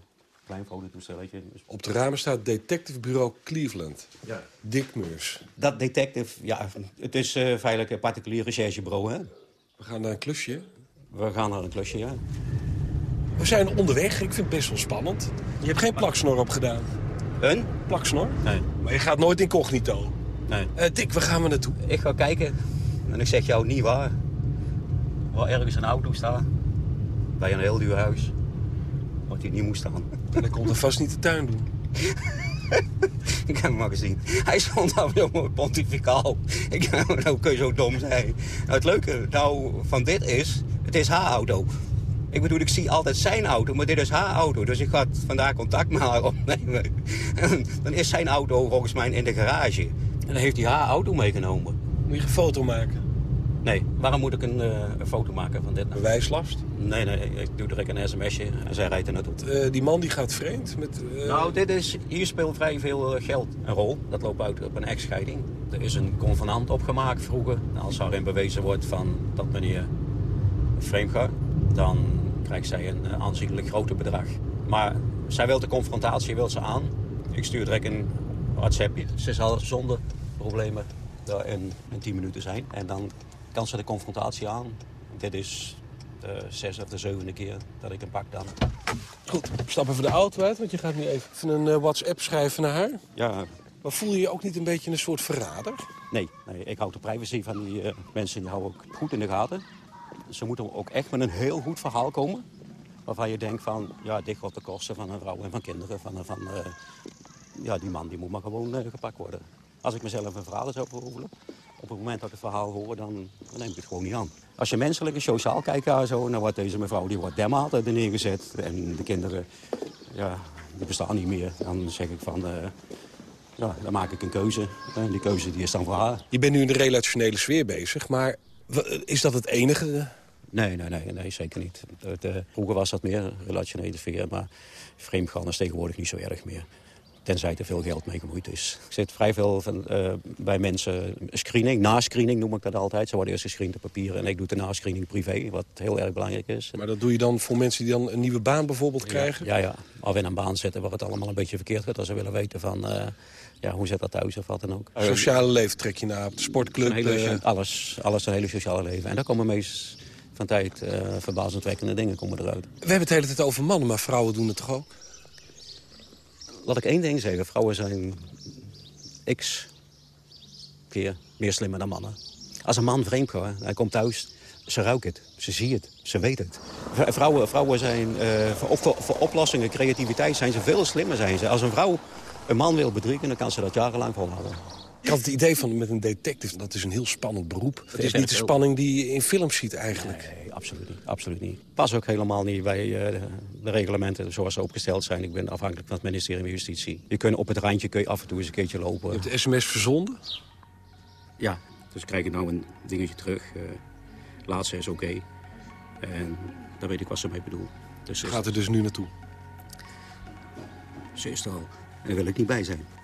Klein fototoestelletje. Dus Op de ramen staat Detective Bureau Cleveland. Ja. Dick Meurs. Dat detective, ja, het is eh feitelijk een particulier recherchebureau, hè? We gaan naar een klusje. We gaan naar een klusje, ja. We zijn onderweg. Ik vind het best wel spannend. Je hebt geen plaksnor opgedaan. Een? Plaksnor? Nee. Maar je gaat nooit incognito. Nee. Eh Dick, waar gaan we naartoe? Ik ga kijken en ik zeg jou niet waar. Waar ergens een auto staat, bij een heel duur huis, wat die niet moest staan. En dan komt er vast niet de tuin doen. ik heb hem maar gezien. Hij stond daar zo mooi pontificaal. Ik nou kun je zo dom zijn. Nou, het leuke nou van dit is, het is haar auto. Ik bedoel, ik zie altijd zijn auto, maar dit is haar auto. Dus ik ga vandaag contact met haar opnemen. En dan is zijn auto volgens mij in de garage. En dan heeft hij haar auto meegenomen. Moet je een foto maken? Nee, waarom moet ik een, eh, een foto maken van dit? Bewijslast? Nee, nee, ik doe direct een sms'je en zij rijdt er naartoe. Eh, die man die gaat vreemd met... eh, Nou, dit is, hier speelt vrij veel geld een rol. Dat loopt uit op een echtscheiding. Er is een convenant opgemaakt vroeger. Nou, Als daarin bewezen wordt van dat meneer vreemd gaat, dan krijgt zij een aanzienlijk groter bedrag. Maar zij wil de confrontatie wil ze aan. Ik stuur direct een WhatsAppje. Ze zal zonder problemen daar in, in 10 minuten zijn. En dan kan ze de confrontatie aan. Dit is de zesde of de zevende keer dat ik hem pak dan. Goed, stap even de auto uit, want je gaat nu even een eh, WhatsApp schrijven naar haar. Ja, Maar voel je je ook niet een beetje een soort verrader? Nee, nee, ik hou de privacy van die eh, mensen die hou ik goed in de gaten. Ze moeten ook echt met een heel goed verhaal komen. Waarvan je denkt van, ja, dit gaat de kosten van een vrouw en van kinderen. Van, van, eh, ja, die man die moet maar gewoon eh, gepakt worden. Als ik mezelf een verhaal zou veroveren, op het moment dat ik het verhaal hoor, dan, dan neem ik het gewoon niet aan. Als je menselijk en sociaal kijkt daar zo, dan wordt deze mevrouw die wordt dermate er neergezet. En de kinderen, ja, die bestaan niet meer. Dan zeg ik van, eh, ja, dan maak ik een keuze. En die keuze die is dan voor haar. Je bent nu in de relationele sfeer bezig, maar is dat het enige? Nee, nee, nee, nee zeker niet. Het, eh, vroeger was dat meer relationele sfeer, maar vreemdgaan is tegenwoordig niet zo erg meer. Tenzij er veel geld mee gemoeid is. Ik zit vrij veel van, eh, bij mensen screening, nascreening noem ik dat altijd. Ze worden eerst gescreend op papier en ik doe de nascreening privé, wat heel erg belangrijk is. Maar dat doe je dan voor mensen die dan een nieuwe baan bijvoorbeeld krijgen? Ja, ja. Of in een baan zitten waar het allemaal een beetje verkeerd gaat. Als ze willen weten van, eh, ja, hoe zit dat thuis of wat dan ook. Sociale leven trek je na, op de sportclub. Hele, eh, alles, alles een hele sociale leven. En daar komen meest van tijd eh verbazendwekkende dingen komen eruit. we hebben het de hele tijd over mannen, maar vrouwen doen het toch ook? Laat ik één ding zeggen. Vrouwen zijn x keer meer slimmer dan mannen. Als een man vreemd hij komt thuis, ze ruiken het, ze zien het, ze weten het. Vrouwen, vrouwen zijn, eh, voor, op- voor, voor oplossingen, creativiteit zijn ze veel slimmer. Zijn ze. Als een vrouw een man wil bedriegen, dan kan ze dat jarenlang volhouden. Ik had het idee van met een detective, dat is een heel spannend beroep. Het is niet de spanning die je in films ziet eigenlijk. Nee, absoluut niet. Absoluut niet. Pas ook helemaal niet bij eh, de, reglementen zoals ze opgesteld zijn. Ik ben afhankelijk van het ministerie van Justitie. Je kunt op het randje kun je af en toe eens een keertje lopen. Je hebt de sms verzonden? Ja, dus krijg ik nou een dingetje terug. eh laatste is oké. En daar weet ik wat ze mee bedoelt. Dus Gaat er dus nu naartoe? Ze is er al. En daar wil ik niet bij zijn.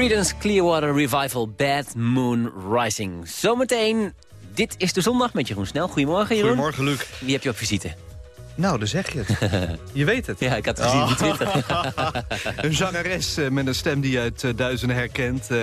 Creedence Clearwater Revival Bad Moon Rising. Zometeen, dit is de zondag met Jeroen Snel. Goedemorgen Jeroen. Goedemorgen, Luc. Wie heb je op visite? Nou, dan zeg je het. Je weet het. Ja, ik had het gezien op Twitter. een zangeres eh, met een stem die je uit eh, duizenden herkent. Eh,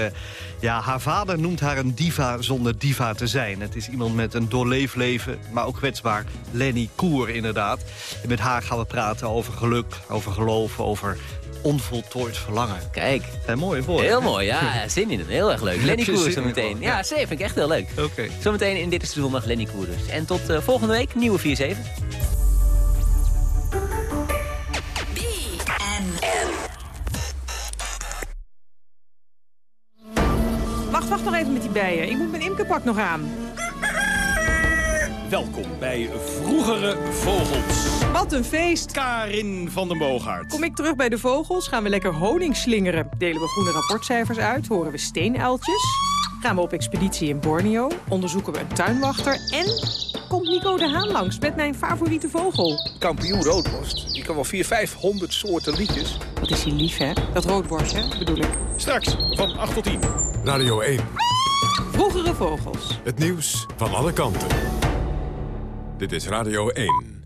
ja, haar vader noemt haar een diva zonder diva te zijn. Het is iemand met een doorleefd leven, maar ook kwetsbaar. Lenny Koer, inderdaad. En met haar gaan we praten over geluk, over geloven, over onvoltooid verlangen. Kijk. Zijn mooie woorden. Heel mooi, ja. Zin in het. Heel erg leuk. Lenny je Koer zin in zometeen. Ja, Ja. zeker. Vind ik echt heel leuk. Oké. Zometeen in Dit is de Zondag Lenny Koer dus. En tot eh, volgende week, nieuwe 4-7. Wacht, wacht nog even met die bijen. Ik moet mijn imkerpak nog aan. Welkom bij Vroegere Vogels. Wat een feest. Karin van den Boogaard. Kom ik terug bij de vogels, gaan we lekker honing slingeren. Delen we groene rapportcijfers uit, horen we steenuiltjes. Gaan we op expeditie in Borneo, onderzoeken we een tuinwachter... en komt Nico de Haan langs met mijn favoriete vogel. Kampioen roodborst. Die kan wel 400, 500 soorten liedjes. Wat is hij lief, hè? Dat roodborstje, bedoel ik. Straks van 8 tot 10. Radio 1. Vroegere vogels. Het nieuws van alle kanten. Dit is Radio 1.